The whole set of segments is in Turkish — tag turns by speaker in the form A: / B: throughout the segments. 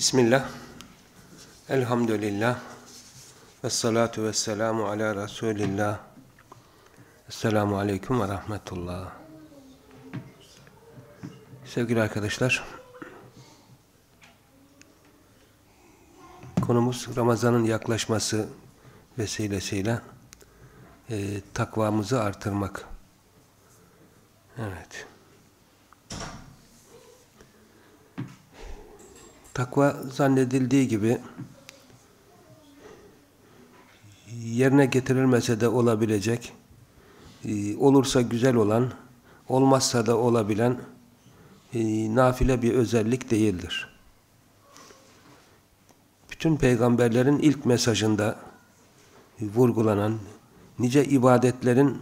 A: Bismillah. Elhamdülillah. Ve salatu ve selamu ala Resulillah. Esselamu aleyküm ve rahmetullah. Sevgili arkadaşlar, konumuz Ramazan'ın yaklaşması vesilesiyle e, takvamızı artırmak. Evet. Takva zannedildiği gibi yerine getirilmese de olabilecek, e, olursa güzel olan, olmazsa da olabilen e, nafile bir özellik değildir. Bütün peygamberlerin ilk mesajında vurgulanan, nice ibadetlerin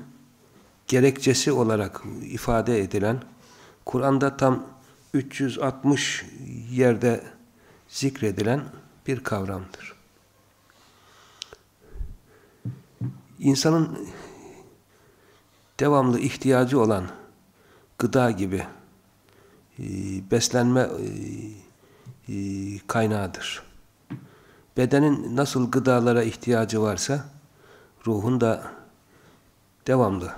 A: gerekçesi olarak ifade edilen, Kur'an'da tam 360 yerde zikredilen bir kavramdır. İnsanın devamlı ihtiyacı olan gıda gibi e, beslenme e, e, kaynağıdır. Bedenin nasıl gıdalara ihtiyacı varsa ruhun da devamlı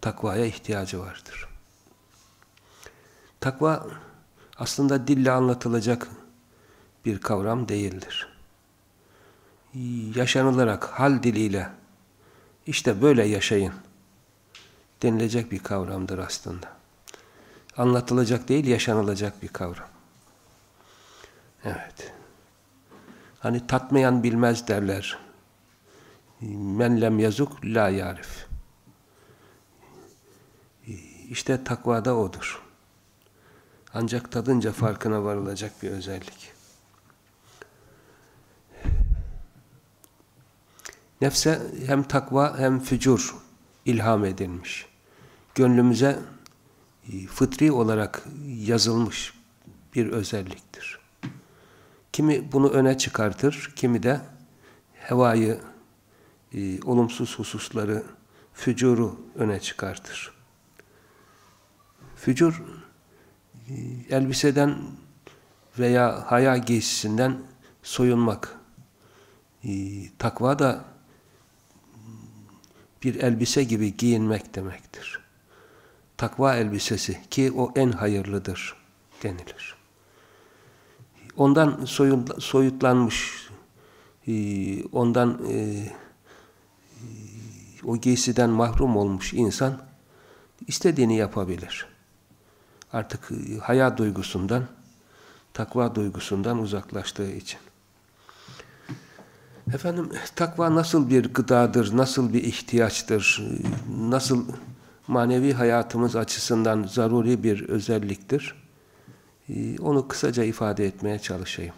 A: takvaya ihtiyacı vardır. Takva aslında dille anlatılacak bir kavram değildir. Yaşanılarak hal diliyle işte böyle yaşayın denilecek bir kavramdır aslında. Anlatılacak değil, yaşanılacak bir kavram. Evet. Hani tatmayan bilmez derler. Men lem yazuk la yarif. İşte takvada odur. Ancak tadınca farkına varılacak bir özellik. Nefse hem takva hem fücur ilham edilmiş. Gönlümüze e, fıtri olarak yazılmış bir özelliktir. Kimi bunu öne çıkartır, kimi de hevayı, e, olumsuz hususları, fücuru öne çıkartır. Fücur, e, elbiseden veya haya giysisinden soyunmak. Takva da bir elbise gibi giyinmek demektir. Takva elbisesi ki o en hayırlıdır denilir. Ondan soyutlanmış, e, ondan e, o giysiden mahrum olmuş insan istediğini yapabilir. Artık haya duygusundan, takva duygusundan uzaklaştığı için. Efendim takva nasıl bir gıdadır, nasıl bir ihtiyaçtır, nasıl manevi hayatımız açısından zaruri bir özelliktir. Ee, onu kısaca ifade etmeye çalışayım.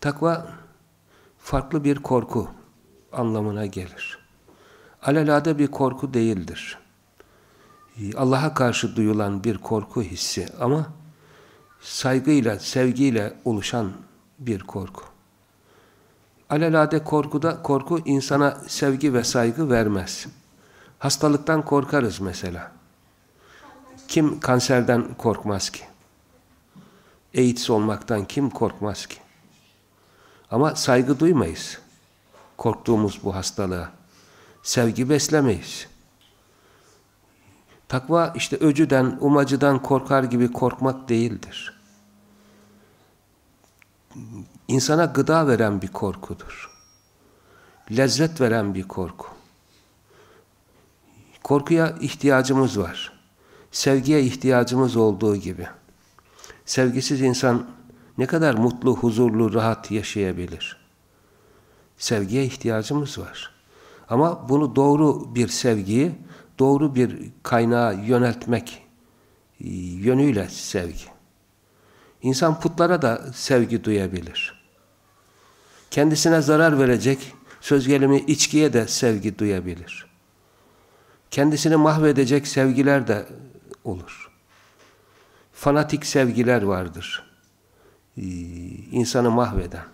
A: Takva farklı bir korku anlamına gelir. Alelade bir korku değildir. Ee, Allah'a karşı duyulan bir korku hissi ama saygıyla, sevgiyle oluşan bir korku. Alelade korkuda korku insana sevgi ve saygı vermez. Hastalıktan korkarız mesela. Kim kanserden korkmaz ki? AIDS olmaktan kim korkmaz ki? Ama saygı duymayız. Korktuğumuz bu hastalığa. Sevgi beslemeyiz. Takva işte öcüden, umacıdan korkar gibi korkmak değildir. İnsana gıda veren bir korkudur. Lezzet veren bir korku. Korkuya ihtiyacımız var. Sevgiye ihtiyacımız olduğu gibi. Sevgisiz insan ne kadar mutlu, huzurlu, rahat yaşayabilir? Sevgiye ihtiyacımız var. Ama bunu doğru bir sevgiyi, doğru bir kaynağa yöneltmek e, yönüyle sevgi. İnsan putlara da sevgi duyabilir. Kendisine zarar verecek söz gelimi içkiye de sevgi duyabilir. Kendisini mahvedecek sevgiler de olur. Fanatik sevgiler vardır. Ee, insanı mahveden.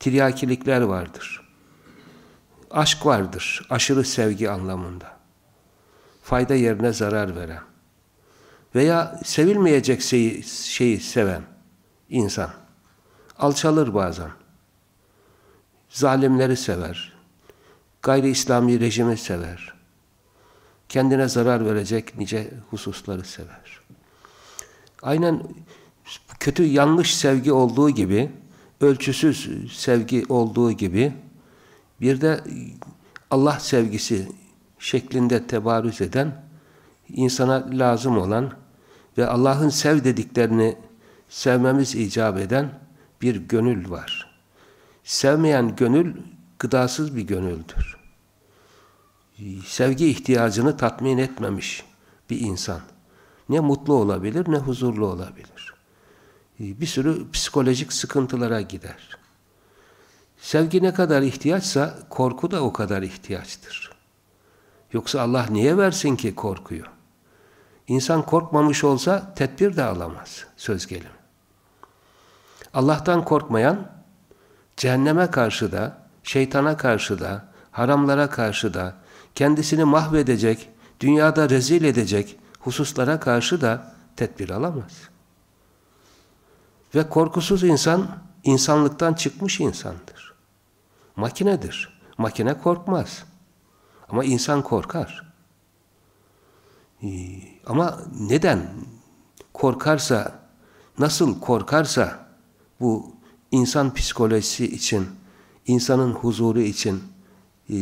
A: Tiryakilikler vardır. Aşk vardır. Aşırı sevgi anlamında. Fayda yerine zarar veren. Veya sevilmeyecek şeyi, şeyi seven insan. Alçalır bazen. Zalimleri sever. Gayri İslami rejimi sever. Kendine zarar verecek nice hususları sever. Aynen kötü yanlış sevgi olduğu gibi, ölçüsüz sevgi olduğu gibi bir de Allah sevgisi şeklinde tebarüz eden, insana lazım olan ve Allah'ın sev dediklerini sevmemiz icap eden bir gönül var. Sevmeyen gönül gıdasız bir gönüldür. Sevgi ihtiyacını tatmin etmemiş bir insan. Ne mutlu olabilir ne huzurlu olabilir. Bir sürü psikolojik sıkıntılara gider. Sevgi ne kadar ihtiyaçsa korku da o kadar ihtiyaçtır. Yoksa Allah niye versin ki korkuyu? İnsan korkmamış olsa tedbir de alamaz söz gelimi. Allah'tan korkmayan cehenneme karşı da, şeytana karşı da, haramlara karşı da, kendisini mahvedecek, dünyada rezil edecek hususlara karşı da tedbir alamaz. Ve korkusuz insan, insanlıktan çıkmış insandır. Makinedir. Makine korkmaz. Ama insan korkar. Ama neden korkarsa, nasıl korkarsa bu insan psikolojisi için, insanın huzuru için e,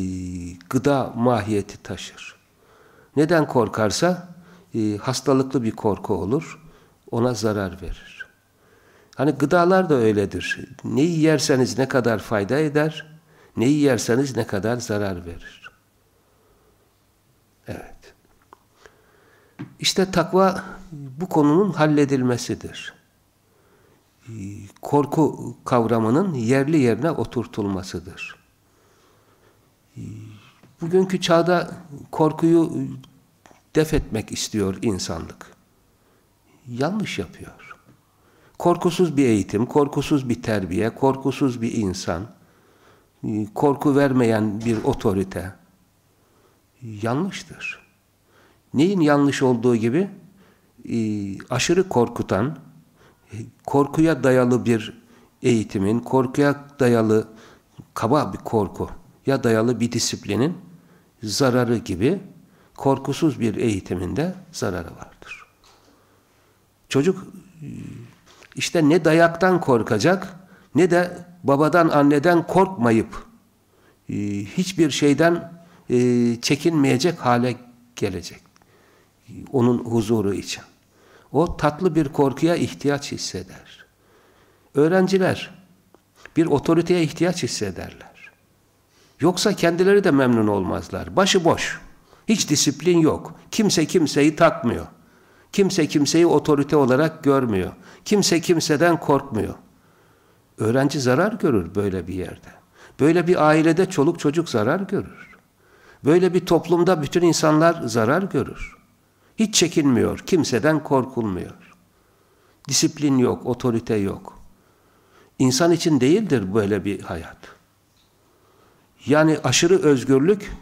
A: gıda mahiyeti taşır. Neden korkarsa e, hastalıklı bir korku olur, ona zarar verir. Hani gıdalar da öyledir. Neyi yerseniz ne kadar fayda eder, neyi yerseniz ne kadar zarar verir. Evet. İşte takva bu konunun halledilmesidir. Korku kavramının yerli yerine oturtulmasıdır. Bugünkü çağda korkuyu def etmek istiyor insanlık. Yanlış yapıyor. Korkusuz bir eğitim, korkusuz bir terbiye, korkusuz bir insan, korku vermeyen bir otorite yanlıştır. Neyin yanlış olduğu gibi aşırı korkutan, korkuya dayalı bir eğitimin, korkuya dayalı kaba bir korku ya dayalı bir disiplinin zararı gibi korkusuz bir eğitiminde zararı vardır. Çocuk işte ne dayaktan korkacak ne de babadan anneden korkmayıp e, hiçbir şeyden e, çekinmeyecek hale gelecek. Onun huzuru için. O tatlı bir korkuya ihtiyaç hisseder. Öğrenciler bir otoriteye ihtiyaç hissederler. Yoksa kendileri de memnun olmazlar. Başı boş. Hiç disiplin yok. Kimse kimseyi takmıyor. Kimse kimseyi otorite olarak görmüyor. Kimse kimseden korkmuyor. Öğrenci zarar görür böyle bir yerde. Böyle bir ailede çoluk çocuk zarar görür. Böyle bir toplumda bütün insanlar zarar görür. Hiç çekinmiyor, kimseden korkulmuyor. Disiplin yok, otorite yok. İnsan için değildir böyle bir hayat. Yani aşırı özgürlük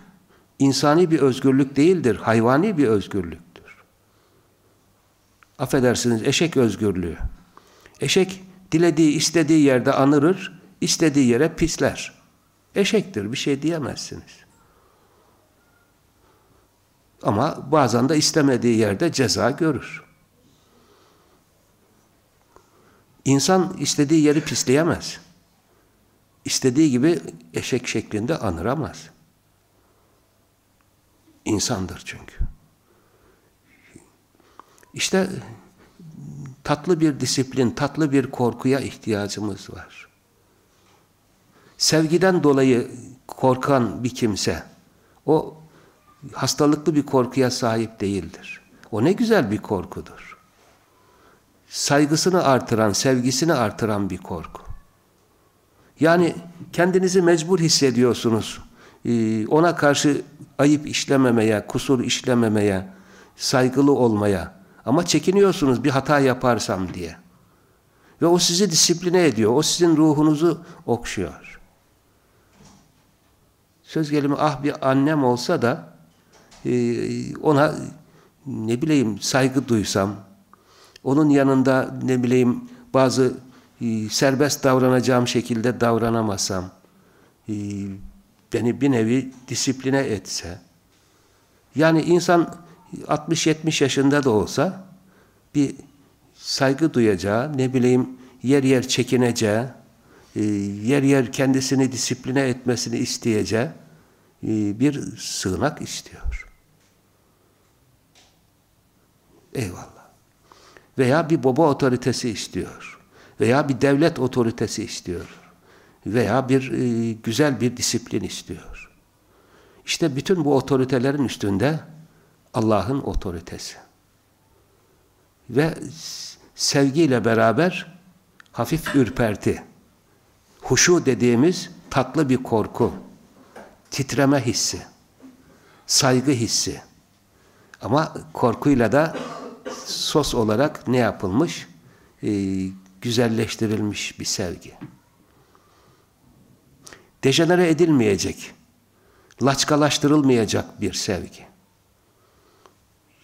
A: insani bir özgürlük değildir, hayvani bir özgürlüktür. Affedersiniz eşek özgürlüğü. Eşek dilediği istediği yerde anırır, istediği yere pisler. Eşektir bir şey diyemezsiniz. Ama bazen de istemediği yerde ceza görür. İnsan istediği yeri pisleyemez. İstediği gibi eşek şeklinde anıramaz. İnsandır çünkü. İşte tatlı bir disiplin, tatlı bir korkuya ihtiyacımız var. Sevgiden dolayı korkan bir kimse, o hastalıklı bir korkuya sahip değildir. O ne güzel bir korkudur. Saygısını artıran, sevgisini artıran bir korku. Yani kendinizi mecbur hissediyorsunuz. Ee, ona karşı ayıp işlememeye, kusur işlememeye, saygılı olmaya. Ama çekiniyorsunuz bir hata yaparsam diye. Ve o sizi disipline ediyor. O sizin ruhunuzu okşuyor. Söz gelimi ah bir annem olsa da ona ne bileyim saygı duysam, onun yanında ne bileyim bazı e, serbest davranacağım şekilde davranamasam, e, beni bir nevi disipline etse, yani insan 60-70 yaşında da olsa bir saygı duyacağı, ne bileyim yer yer çekineceği, e, yer yer kendisini disipline etmesini isteyeceği bir sığınak istiyor. Eyvallah. Veya bir baba otoritesi istiyor. Veya bir devlet otoritesi istiyor. Veya bir e, güzel bir disiplin istiyor. İşte bütün bu otoritelerin üstünde Allah'ın otoritesi. Ve sevgiyle beraber hafif ürperti, huşu dediğimiz tatlı bir korku, titreme hissi, saygı hissi. Ama korkuyla da sos olarak ne yapılmış? Ee, güzelleştirilmiş bir sevgi. Dejenere edilmeyecek, laçkalaştırılmayacak bir sevgi.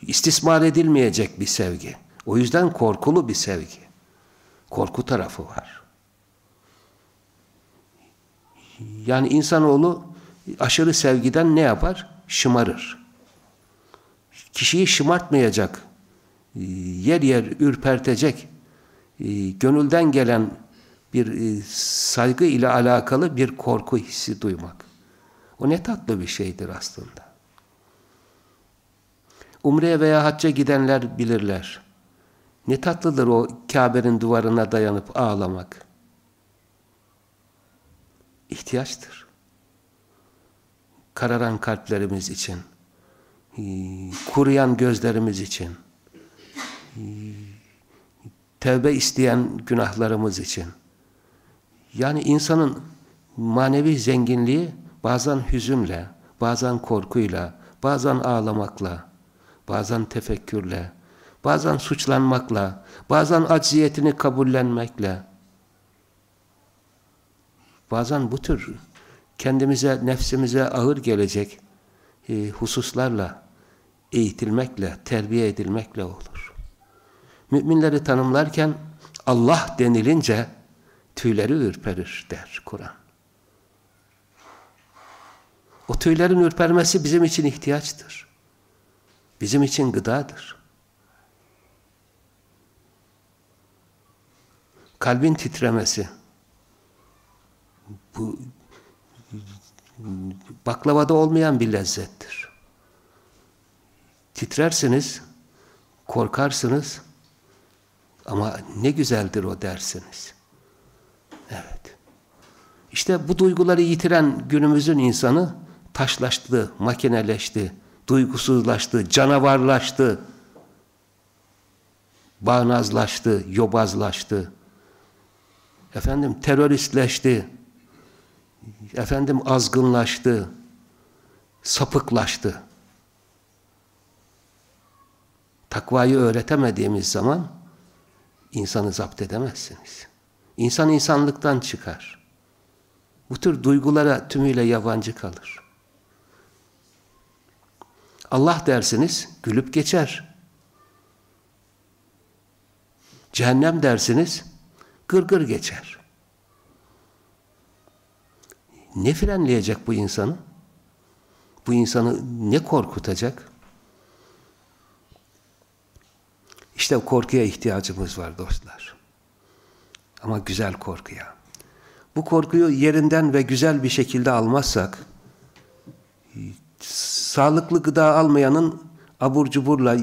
A: İstismar edilmeyecek bir sevgi. O yüzden korkulu bir sevgi. Korku tarafı var. Yani insanoğlu aşırı sevgiden ne yapar? Şımarır. Kişiyi şımartmayacak, yer yer ürpertecek, gönülden gelen bir saygı ile alakalı bir korku hissi duymak. O ne tatlı bir şeydir aslında. Umre'ye veya hacca gidenler bilirler. Ne tatlıdır o Kabe'nin duvarına dayanıp ağlamak. İhtiyaçtır. Kararan kalplerimiz için, kuruyan gözlerimiz için, tevbe isteyen günahlarımız için. Yani insanın manevi zenginliği bazen hüzünle, bazen korkuyla, bazen ağlamakla, bazen tefekkürle, bazen suçlanmakla, bazen acziyetini kabullenmekle, bazen bu tür kendimize, nefsimize ağır gelecek e, hususlarla eğitilmekle, terbiye edilmekle olur. Müminleri tanımlarken Allah denilince tüyleri ürperir der Kur'an. O tüylerin ürpermesi bizim için ihtiyaçtır. Bizim için gıdadır. Kalbin titremesi. Bu baklavada olmayan bir lezzettir. Titrersiniz, korkarsınız ama ne güzeldir o dersiniz. Evet. İşte bu duyguları yitiren günümüzün insanı taşlaştı, makineleşti, duygusuzlaştı, canavarlaştı, bağnazlaştı, yobazlaştı, efendim teröristleşti, efendim azgınlaştı, sapıklaştı. Takvayı öğretemediğimiz zaman insanı zapt edemezsiniz. İnsan insanlıktan çıkar. Bu tür duygulara tümüyle yabancı kalır. Allah dersiniz, gülüp geçer. Cehennem dersiniz, gırgır geçer. Ne frenleyecek bu insanı? Bu insanı ne korkutacak? İşte korkuya ihtiyacımız var dostlar. Ama güzel korkuya. Bu korkuyu yerinden ve güzel bir şekilde almazsak, sağlıklı gıda almayanın abur cuburla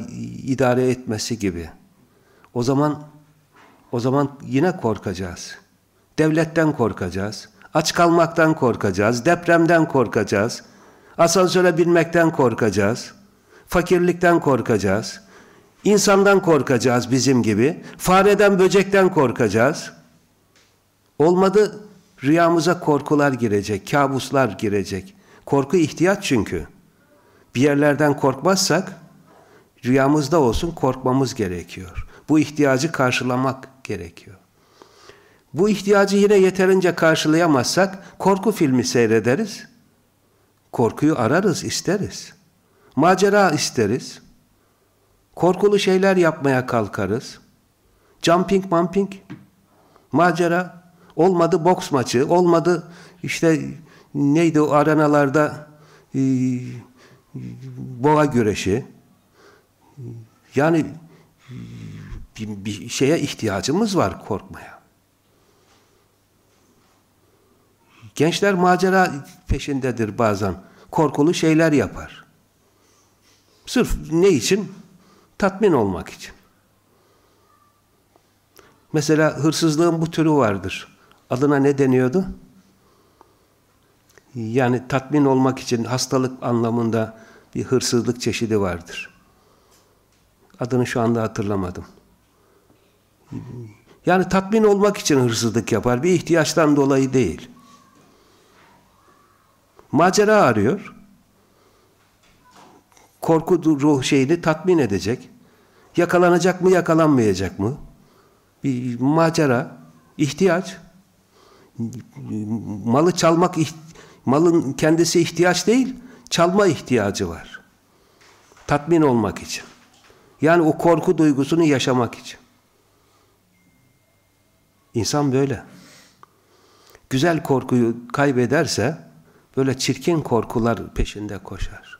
A: idare etmesi gibi. O zaman o zaman yine korkacağız. Devletten korkacağız. Aç kalmaktan korkacağız. Depremden korkacağız. Asansöre binmekten korkacağız. Fakirlikten korkacağız. İnsandan korkacağız bizim gibi. Fareden, böcekten korkacağız. Olmadı rüyamıza korkular girecek, kabuslar girecek. Korku ihtiyaç çünkü. Bir yerlerden korkmazsak rüyamızda olsun korkmamız gerekiyor. Bu ihtiyacı karşılamak gerekiyor. Bu ihtiyacı yine yeterince karşılayamazsak korku filmi seyrederiz. Korkuyu ararız, isteriz. Macera isteriz. Korkulu şeyler yapmaya kalkarız. Jumping mumping, macera, olmadı boks maçı, olmadı işte neydi o arenalarda e, boğa güreşi. Yani bir, bir şeye ihtiyacımız var korkmaya. Gençler macera peşindedir bazen. Korkulu şeyler yapar. Sırf ne için? Tatmin olmak için. Mesela hırsızlığın bu türü vardır. Adına ne deniyordu? Yani tatmin olmak için hastalık anlamında bir hırsızlık çeşidi vardır. Adını şu anda hatırlamadım. Yani tatmin olmak için hırsızlık yapar. Bir ihtiyaçtan dolayı değil. Macera arıyor. Korku ruh şeyini tatmin edecek. Yakalanacak mı, yakalanmayacak mı? Bir macera, ihtiyaç. Malı çalmak, malın kendisi ihtiyaç değil, çalma ihtiyacı var. Tatmin olmak için. Yani o korku duygusunu yaşamak için. İnsan böyle. Güzel korkuyu kaybederse böyle çirkin korkular peşinde koşar.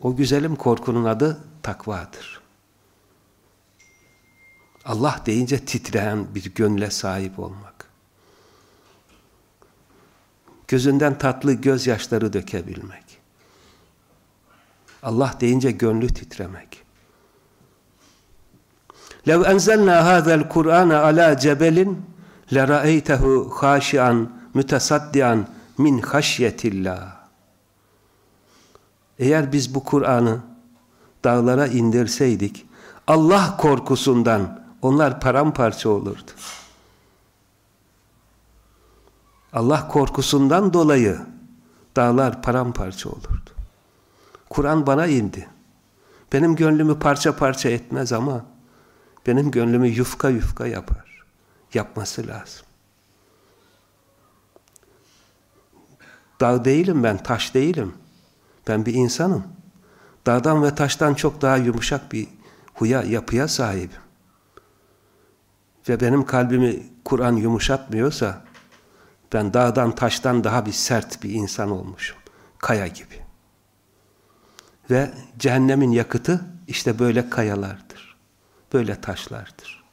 A: O güzelim korkunun adı takvadır. Allah deyince titreyen bir gönle sahip olmak. Gözünden tatlı gözyaşları dökebilmek. Allah deyince gönlü titremek. لَوْ أَنْزَلْنَا هَذَا الْقُرْآنَ عَلَى جَبَلٍ لَرَأَيْتَهُ خَاشِعًا مُتَصَدِّعًا مِنْ خَشْيَةِ اللّٰهِ eğer biz bu Kur'an'ı dağlara indirseydik, Allah korkusundan onlar paramparça olurdu. Allah korkusundan dolayı dağlar paramparça olurdu. Kur'an bana indi. Benim gönlümü parça parça etmez ama benim gönlümü yufka yufka yapar. Yapması lazım. Dağ değilim ben, taş değilim. Ben bir insanım. Dağdan ve taştan çok daha yumuşak bir huya, yapıya sahibim. Ve benim kalbimi Kur'an yumuşatmıyorsa ben dağdan taştan daha bir sert bir insan olmuşum. Kaya gibi. Ve cehennemin yakıtı işte böyle kayalardır. Böyle taşlardır.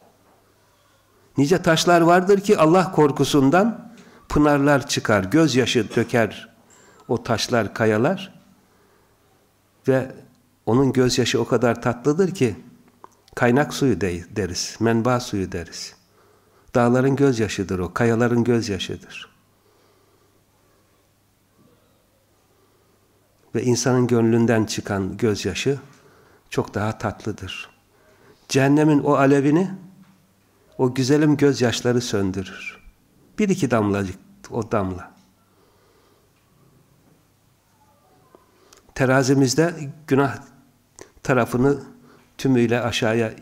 A: Nice taşlar vardır ki Allah korkusundan pınarlar çıkar, gözyaşı döker o taşlar, kayalar ve onun gözyaşı o kadar tatlıdır ki kaynak suyu deriz, menba suyu deriz. Dağların gözyaşıdır o, kayaların gözyaşıdır. Ve insanın gönlünden çıkan gözyaşı çok daha tatlıdır. Cehennemin o alevini o güzelim gözyaşları söndürür. Bir iki damlacık o damla. Terazimizde günah tarafını tümüyle aşağıya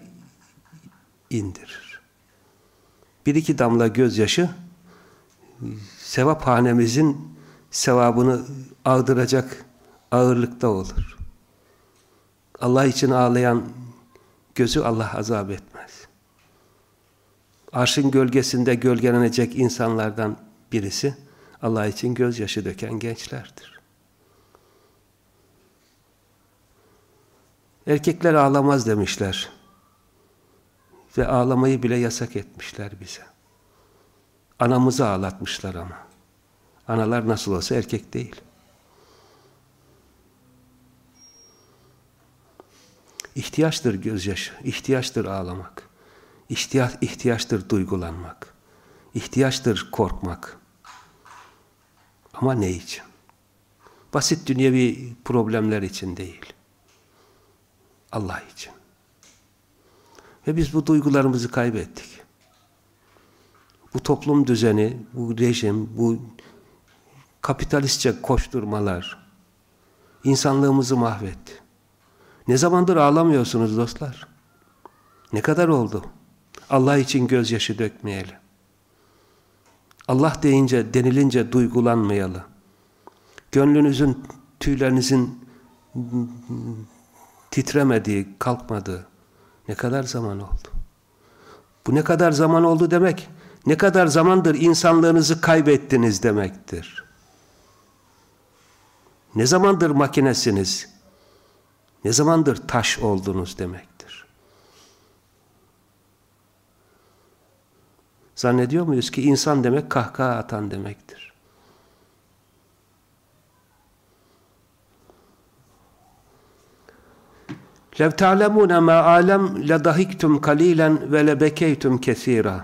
A: indirir. Bir iki damla gözyaşı sevap hanemizin sevabını ağdıracak ağırlıkta olur. Allah için ağlayan gözü Allah azap etmez. Arşın gölgesinde gölgelenecek insanlardan birisi Allah için gözyaşı döken gençlerdir. Erkekler ağlamaz demişler. Ve ağlamayı bile yasak etmişler bize. Anamızı ağlatmışlar ama. Analar nasıl olsa erkek değil. İhtiyaçtır gözyaşı, ihtiyaçtır ağlamak. İhtiyaç, ihtiyaçtır duygulanmak. İhtiyaçtır korkmak. Ama ne için? Basit dünyevi problemler için değil. Allah için. Ve biz bu duygularımızı kaybettik. Bu toplum düzeni, bu rejim, bu kapitalistçe koşturmalar insanlığımızı mahvetti. Ne zamandır ağlamıyorsunuz dostlar? Ne kadar oldu? Allah için gözyaşı dökmeyeli. Allah deyince, denilince duygulanmayalı. Gönlünüzün, tüylerinizin titremedi, kalkmadı. Ne kadar zaman oldu? Bu ne kadar zaman oldu demek, ne kadar zamandır insanlığınızı kaybettiniz demektir. Ne zamandır makinesiniz, ne zamandır taş oldunuz demektir. Zannediyor muyuz ki insan demek kahkaha atan demektir. لَوْ تَعْلَمُونَ مَا عَالَمْ لَدَهِكْتُمْ قَلِيلًا وَلَبَكَيْتُمْ كَثِيرًا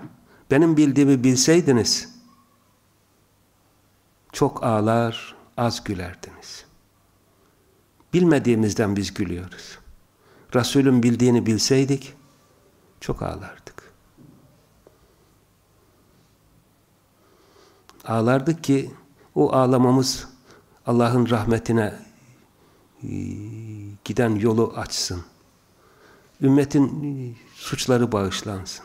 A: Benim bildiğimi bilseydiniz, çok ağlar, az gülerdiniz. Bilmediğimizden biz gülüyoruz. Resulün bildiğini bilseydik, çok ağlardık. Ağlardık ki, o ağlamamız Allah'ın rahmetine giden yolu açsın. Ümmetin suçları bağışlansın.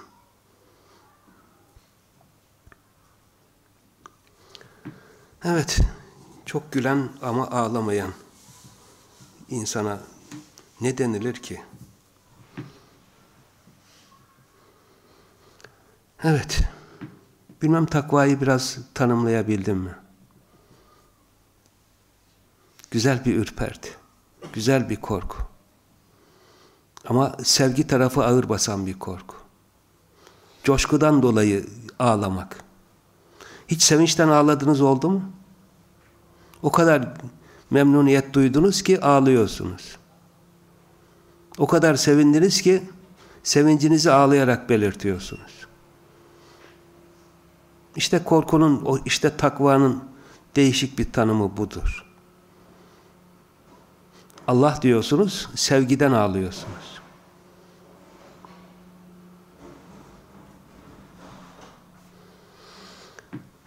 A: Evet, çok gülen ama ağlamayan insana ne denilir ki? Evet, bilmem takvayı biraz tanımlayabildim mi? Güzel bir ürperti. Güzel bir korku. Ama sevgi tarafı ağır basan bir korku. Coşkudan dolayı ağlamak. Hiç sevinçten ağladınız oldu mu? O kadar memnuniyet duydunuz ki ağlıyorsunuz. O kadar sevindiniz ki sevincinizi ağlayarak belirtiyorsunuz. İşte korkunun, işte takvanın değişik bir tanımı budur. Allah diyorsunuz, sevgiden ağlıyorsunuz.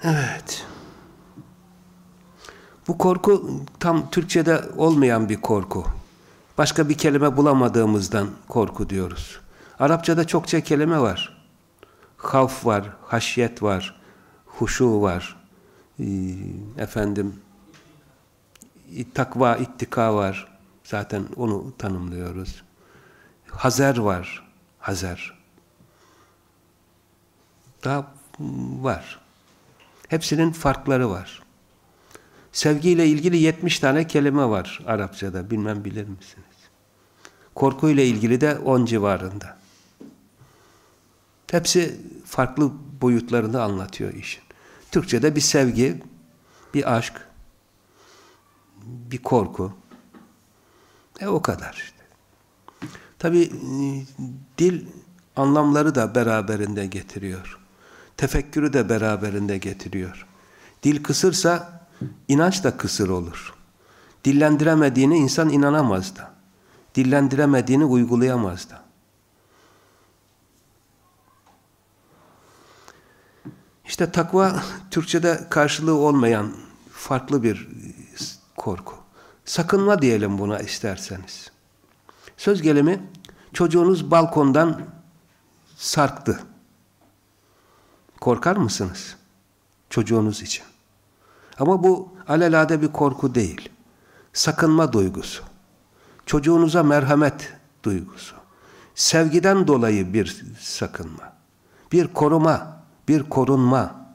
A: Evet. Bu korku tam Türkçe'de olmayan bir korku. Başka bir kelime bulamadığımızdan korku diyoruz. Arapçada çokça kelime var. Havf var, haşyet var, huşu var, ee, efendim takva, ittika var. Zaten onu tanımlıyoruz. Hazer var. Hazer. Daha var. Hepsinin farkları var. Sevgiyle ilgili 70 tane kelime var Arapçada. Bilmem bilir misiniz? Korkuyla ilgili de 10 civarında. Hepsi farklı boyutlarını anlatıyor işin. Türkçe'de bir sevgi, bir aşk, bir korku, e o kadar işte. Tabi e, dil anlamları da beraberinde getiriyor. Tefekkürü de beraberinde getiriyor. Dil kısırsa inanç da kısır olur. Dillendiremediğini insan inanamaz da. Dillendiremediğini uygulayamaz da. İşte takva Türkçe'de karşılığı olmayan farklı bir korku. Sakınma diyelim buna isterseniz. Söz gelimi çocuğunuz balkondan sarktı. Korkar mısınız? Çocuğunuz için. Ama bu alelade bir korku değil. Sakınma duygusu. Çocuğunuza merhamet duygusu. Sevgiden dolayı bir sakınma. Bir koruma, bir korunma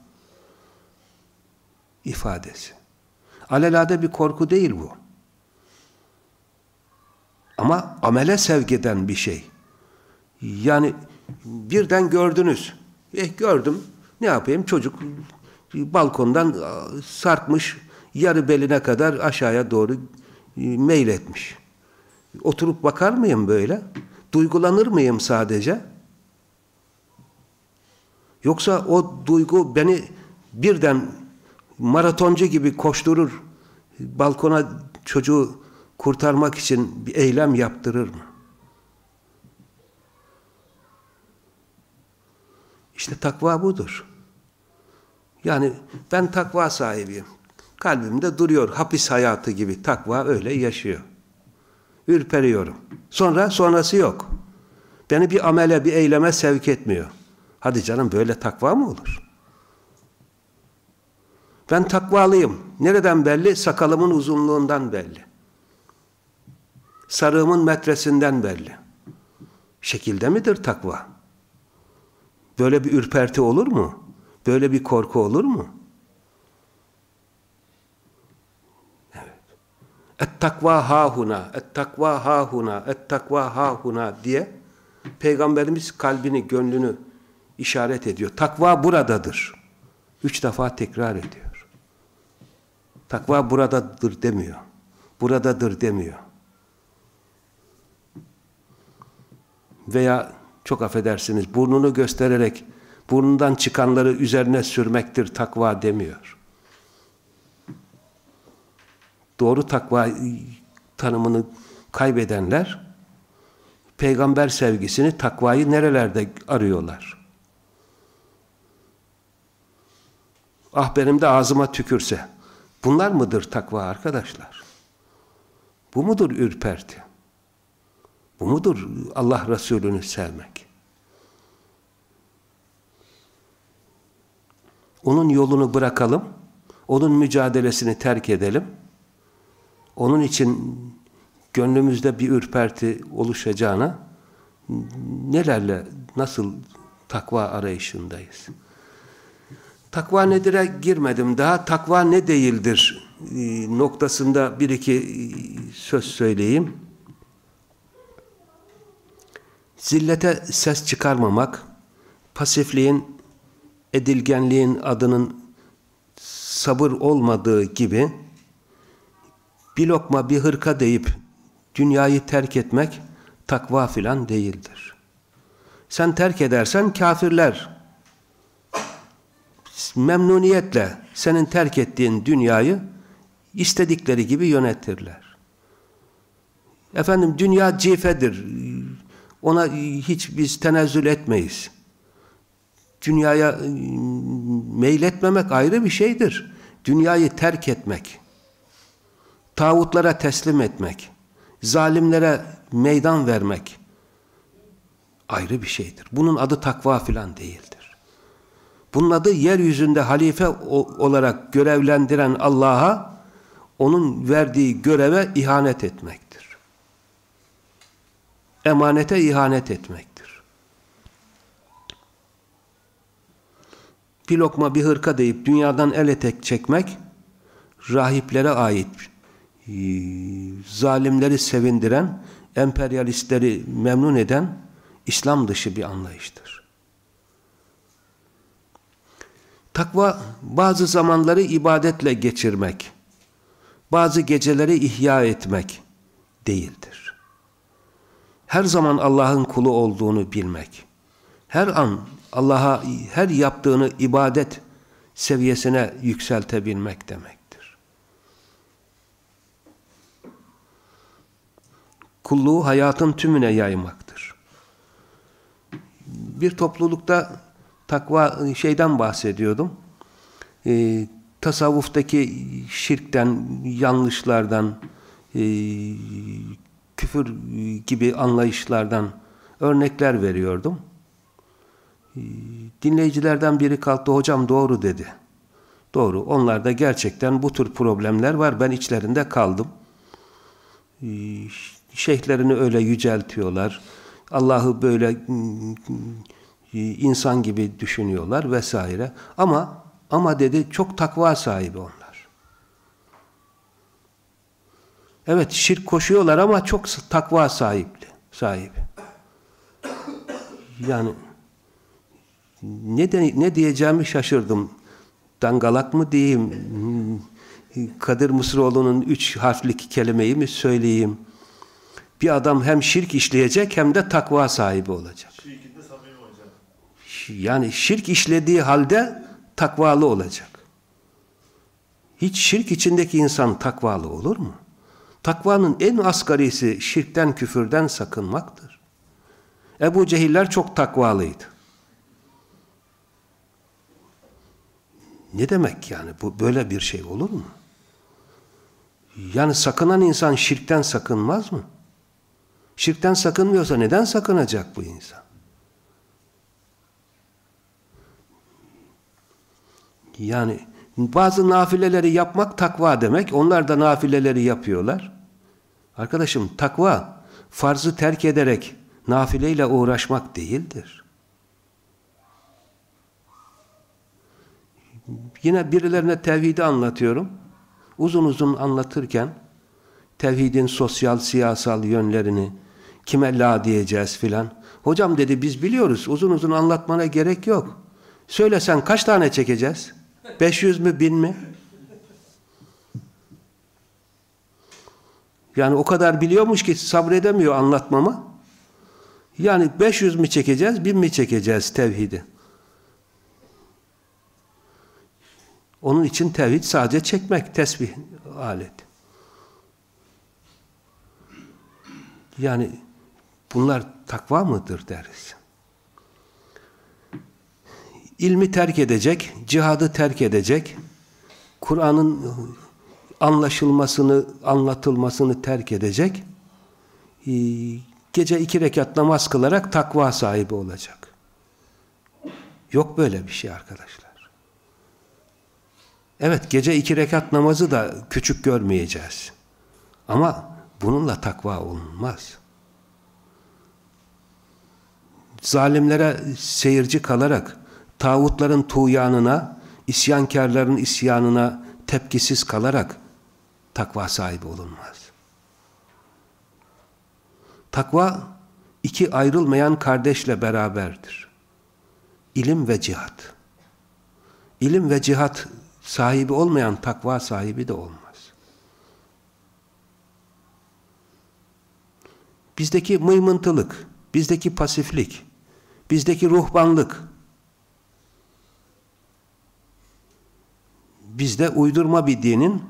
A: ifadesi. Alelade bir korku değil bu. Ama amele sevgiden bir şey. Yani birden gördünüz. Eh gördüm. Ne yapayım? Çocuk balkondan sarkmış yarı beline kadar aşağıya doğru meyletmiş. Oturup bakar mıyım böyle? Duygulanır mıyım sadece? Yoksa o duygu beni birden maratoncu gibi koşturur, balkona çocuğu kurtarmak için bir eylem yaptırır mı? İşte takva budur. Yani ben takva sahibiyim. Kalbimde duruyor hapis hayatı gibi takva öyle yaşıyor. Ürperiyorum. Sonra sonrası yok. Beni bir amele, bir eyleme sevk etmiyor. Hadi canım böyle takva mı olur? Ben takvalıyım. Nereden belli? Sakalımın uzunluğundan belli. Sarığımın metresinden belli. Şekilde midir takva? Böyle bir ürperti olur mu? Böyle bir korku olur mu? Evet. Et takva hahuna, et takva hahuna, et takva hahuna diye Peygamberimiz kalbini, gönlünü işaret ediyor. Takva buradadır. Üç defa tekrar ediyor. Takva buradadır demiyor. Buradadır demiyor. Veya çok affedersiniz burnunu göstererek burnundan çıkanları üzerine sürmektir takva demiyor. Doğru takva tanımını kaybedenler peygamber sevgisini, takvayı nerelerde arıyorlar? Ah benim de ağzıma tükürse. Bunlar mıdır takva arkadaşlar? Bu mudur ürperti? Bu mudur Allah Resulü'nü sevmek? Onun yolunu bırakalım, onun mücadelesini terk edelim. Onun için gönlümüzde bir ürperti oluşacağına nelerle, nasıl takva arayışındayız? Takva nedir'e girmedim daha. Takva ne değildir e, noktasında bir iki söz söyleyeyim. Zillete ses çıkarmamak, pasifliğin, edilgenliğin adının sabır olmadığı gibi bir lokma bir hırka deyip dünyayı terk etmek takva filan değildir. Sen terk edersen kafirler memnuniyetle senin terk ettiğin dünyayı istedikleri gibi yönetirler. Efendim dünya cifedir. Ona hiç biz tenezzül etmeyiz. Dünyaya ıı, meyletmemek ayrı bir şeydir. Dünyayı terk etmek, tağutlara teslim etmek, zalimlere meydan vermek ayrı bir şeydir. Bunun adı takva filan değildir. Bunun adı yeryüzünde halife olarak görevlendiren Allah'a onun verdiği göreve ihanet etmektir. Emanete ihanet etmektir. Bir lokma bir hırka deyip dünyadan el etek çekmek rahiplere ait e, zalimleri sevindiren, emperyalistleri memnun eden İslam dışı bir anlayıştır. Takva bazı zamanları ibadetle geçirmek, bazı geceleri ihya etmek değildir. Her zaman Allah'ın kulu olduğunu bilmek, her an Allah'a her yaptığını ibadet seviyesine yükseltebilmek demektir. Kulluğu hayatın tümüne yaymaktır. Bir toplulukta takva şeyden bahsediyordum. E, tasavvuftaki şirkten, yanlışlardan, e, küfür gibi anlayışlardan örnekler veriyordum. E, dinleyicilerden biri kalktı, hocam doğru dedi. Doğru, onlarda gerçekten bu tür problemler var. Ben içlerinde kaldım. E, şeyhlerini öyle yüceltiyorlar. Allah'ı böyle insan gibi düşünüyorlar vesaire. Ama ama dedi çok takva sahibi onlar. Evet şirk koşuyorlar ama çok takva sahipli, sahibi. Yani ne, de, ne diyeceğimi şaşırdım. Dangalak mı diyeyim? Kadir Mısıroğlu'nun üç harflik kelimeyi mi söyleyeyim? Bir adam hem şirk işleyecek hem de takva sahibi olacak. Yani şirk işlediği halde takvalı olacak. Hiç şirk içindeki insan takvalı olur mu? Takvanın en asgarisi şirkten, küfürden sakınmaktır. Ebu Cehiller çok takvalıydı. Ne demek yani? Bu böyle bir şey olur mu? Yani sakınan insan şirkten sakınmaz mı? Şirkten sakınmıyorsa neden sakınacak bu insan? Yani bazı nafileleri yapmak takva demek. Onlar da nafileleri yapıyorlar. Arkadaşım takva farzı terk ederek nafileyle uğraşmak değildir. Yine birilerine tevhidi anlatıyorum. Uzun uzun anlatırken tevhidin sosyal, siyasal yönlerini kime la diyeceğiz filan. Hocam dedi biz biliyoruz. Uzun uzun anlatmana gerek yok. Söylesen kaç tane çekeceğiz? 500 mü, 1000 mi? Yani o kadar biliyormuş ki sabredemiyor anlatmamı. Yani 500 mi çekeceğiz, 1000 mi çekeceğiz tevhidi? Onun için tevhid sadece çekmek, tesbih alet. Yani bunlar takva mıdır deriz. İlmi terk edecek, cihadı terk edecek, Kur'an'ın anlaşılmasını, anlatılmasını terk edecek, ee, gece iki rekat namaz kılarak takva sahibi olacak. Yok böyle bir şey arkadaşlar. Evet gece iki rekat namazı da küçük görmeyeceğiz. Ama bununla takva olunmaz. Zalimlere seyirci kalarak tağutların tuğyanına, isyankarların isyanına tepkisiz kalarak takva sahibi olunmaz. Takva iki ayrılmayan kardeşle beraberdir. İlim ve cihat. İlim ve cihat sahibi olmayan takva sahibi de olmaz. Bizdeki mıymıntılık, bizdeki pasiflik, bizdeki ruhbanlık, bizde uydurma bir dinin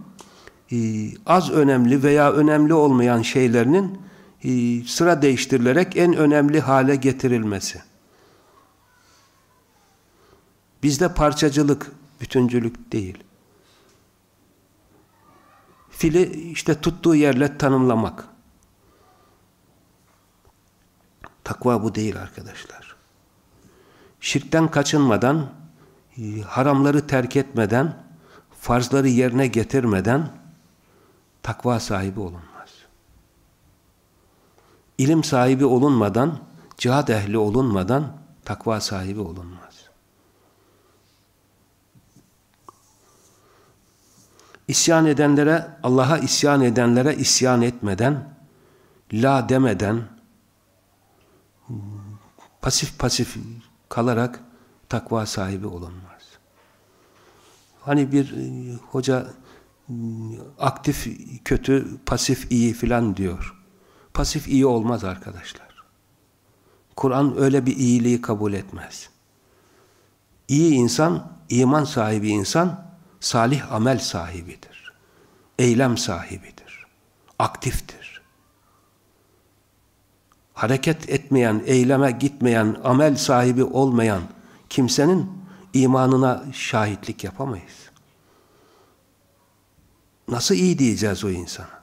A: e, az önemli veya önemli olmayan şeylerinin e, sıra değiştirilerek en önemli hale getirilmesi. Bizde parçacılık, bütüncülük değil. Fili işte tuttuğu yerle tanımlamak. Takva bu değil arkadaşlar. Şirkten kaçınmadan, e, haramları terk etmeden, farzları yerine getirmeden takva sahibi olunmaz. İlim sahibi olunmadan, cihad ehli olunmadan takva sahibi olunmaz. İsyan edenlere, Allah'a isyan edenlere isyan etmeden, la demeden, pasif pasif kalarak takva sahibi olunmaz. Hani bir e, hoca aktif kötü, pasif iyi filan diyor. Pasif iyi olmaz arkadaşlar. Kur'an öyle bir iyiliği kabul etmez. İyi insan, iman sahibi insan, salih amel sahibidir. Eylem sahibidir. Aktiftir. Hareket etmeyen, eyleme gitmeyen, amel sahibi olmayan kimsenin imanına şahitlik yapamayız. Nasıl iyi diyeceğiz o insana?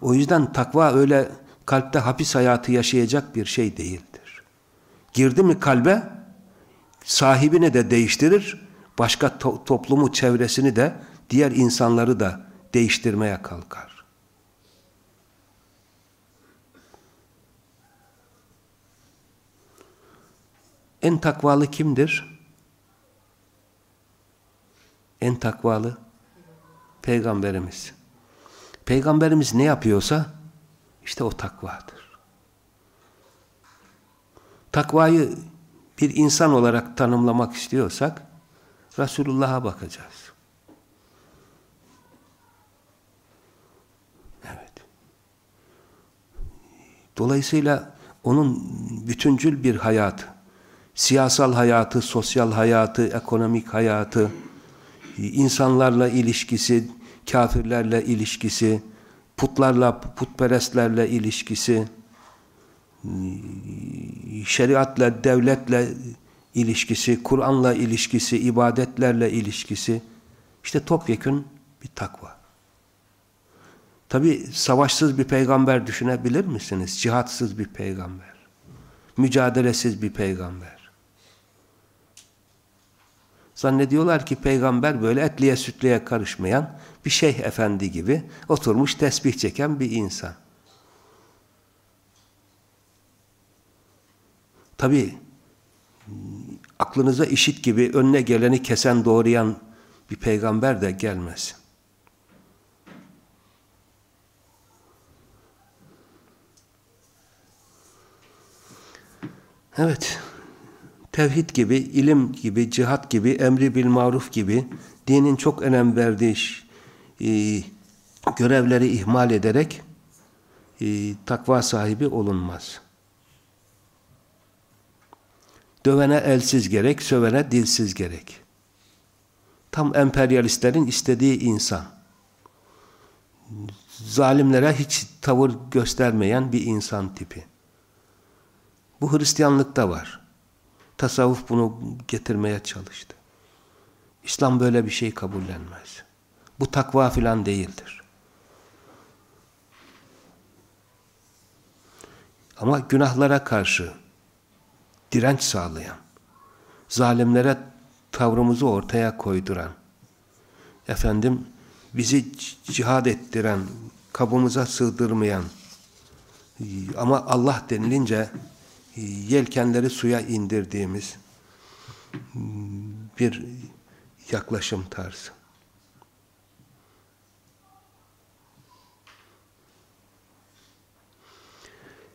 A: O yüzden takva öyle kalpte hapis hayatı yaşayacak bir şey değildir. Girdi mi kalbe sahibini de değiştirir, başka to toplumu, çevresini de, diğer insanları da değiştirmeye kalkar. En takvalı kimdir? En takvalı Peygamberimiz. Peygamberimiz ne yapıyorsa işte o takvadır. Takvayı bir insan olarak tanımlamak istiyorsak Resulullah'a bakacağız. Evet. Dolayısıyla onun bütüncül bir hayat, siyasal hayatı, sosyal hayatı, ekonomik hayatı, insanlarla ilişkisi, kafirlerle ilişkisi, putlarla, putperestlerle ilişkisi, şeriatla, devletle ilişkisi, Kur'an'la ilişkisi, ibadetlerle ilişkisi, işte topyekün bir takva. Tabi savaşsız bir peygamber düşünebilir misiniz? Cihatsız bir peygamber. Mücadelesiz bir peygamber. Zannediyorlar ki peygamber böyle etliye sütlüye karışmayan bir şeyh efendi gibi oturmuş tesbih çeken bir insan. Tabi aklınıza işit gibi önüne geleni kesen doğrayan bir peygamber de gelmez. Evet, tevhid gibi, ilim gibi, cihat gibi, emri bil maruf gibi dinin çok önem verdiği e, görevleri ihmal ederek e, takva sahibi olunmaz. Dövene elsiz gerek, sövene dilsiz gerek. Tam emperyalistlerin istediği insan. Zalimlere hiç tavır göstermeyen bir insan tipi. Bu Hristiyanlıkta var. Tasavvuf bunu getirmeye çalıştı. İslam böyle bir şey kabullenmez. Bu takva filan değildir. Ama günahlara karşı direnç sağlayan, zalimlere tavrımızı ortaya koyduran, efendim bizi cihad ettiren, kabımıza sığdırmayan ama Allah denilince yelkenleri suya indirdiğimiz bir yaklaşım tarzı.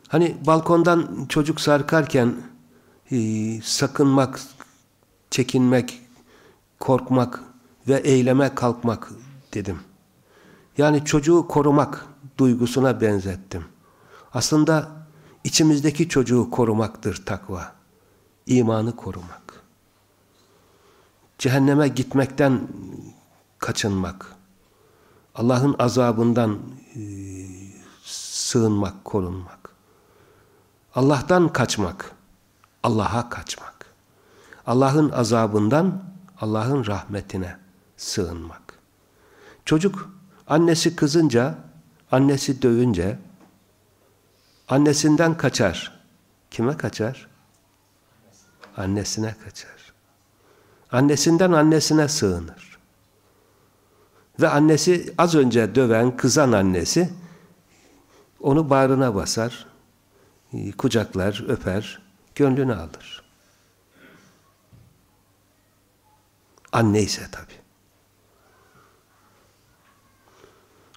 A: Hani balkondan çocuk sarkarken e, sakınmak, çekinmek, korkmak ve eyleme kalkmak dedim. Yani çocuğu korumak duygusuna benzettim. Aslında içimizdeki çocuğu korumaktır takva. İmanı korumak. Cehenneme gitmekten kaçınmak. Allah'ın azabından e, sığınmak, korunmak. Allah'tan kaçmak. Allah'a kaçmak. Allah'ın azabından Allah'ın rahmetine sığınmak. Çocuk annesi kızınca, annesi dövünce annesinden kaçar. Kime kaçar? Annesine kaçar. Annesinden annesine sığınır. Ve annesi az önce döven, kızan annesi onu bağrına basar, kucaklar, öper, gönlünü alır. Anne ise tabi.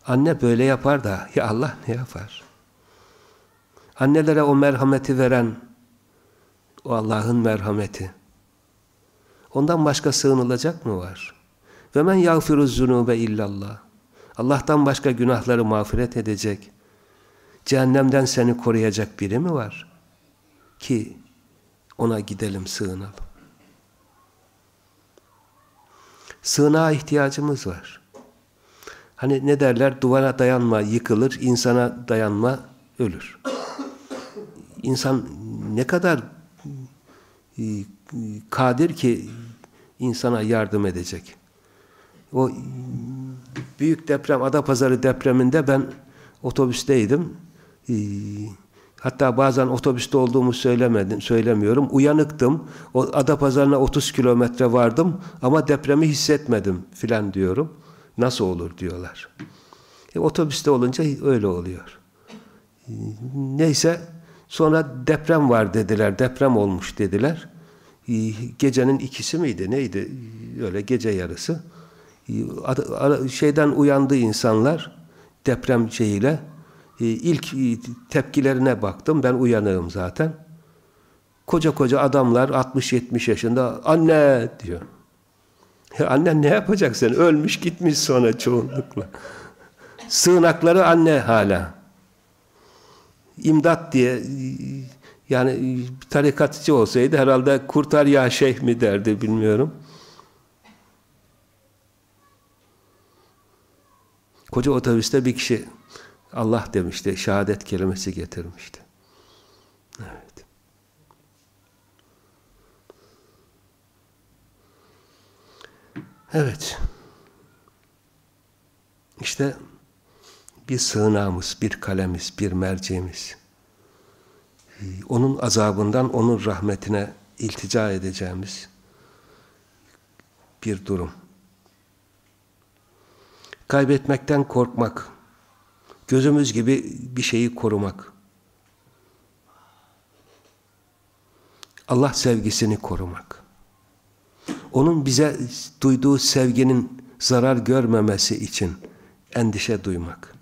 A: Anne böyle yapar da ya Allah ne yapar? Annelere o merhameti veren o Allah'ın merhameti. Ondan başka sığınılacak mı var? Ve men yağfiru zunube illallah. Allah'tan başka günahları mağfiret edecek. Cehennemden seni koruyacak biri mi var? Ki ona gidelim, sığınalım. Sığınağa ihtiyacımız var. Hani ne derler? Duvara dayanma yıkılır, insana dayanma ölür. İnsan ne kadar e, kadir ki insana yardım edecek. O büyük deprem, Adapazarı depreminde ben otobüsteydim. Ee, Hatta bazen otobüste olduğumu söylemedim, söylemiyorum. Uyanıktım. O Adapazarı'na 30 kilometre vardım ama depremi hissetmedim filan diyorum. Nasıl olur diyorlar. E, otobüste olunca öyle oluyor. Neyse sonra deprem var dediler. Deprem olmuş dediler. E, gecenin ikisi miydi neydi? Öyle gece yarısı. E, şeyden uyandı insanlar deprem şeyiyle ilk e, tepkilerine baktım. Ben uyanığım zaten. Koca koca adamlar 60-70 yaşında anne diyor. Ya annen ne yapacak sen? Ölmüş gitmiş sonra çoğunlukla. Sığınakları anne hala. İmdat diye yani tarikatçı olsaydı herhalde kurtar ya şeyh mi derdi bilmiyorum. Koca otobüste bir kişi Allah demişti, şehadet kelimesi getirmişti. Evet. Evet. İşte bir sığınağımız, bir kalemiz, bir merceğimiz. Onun azabından, onun rahmetine iltica edeceğimiz, bir durum. Kaybetmekten korkmak, gözümüz gibi bir şeyi korumak. Allah sevgisini korumak. Onun bize duyduğu sevginin zarar görmemesi için endişe duymak.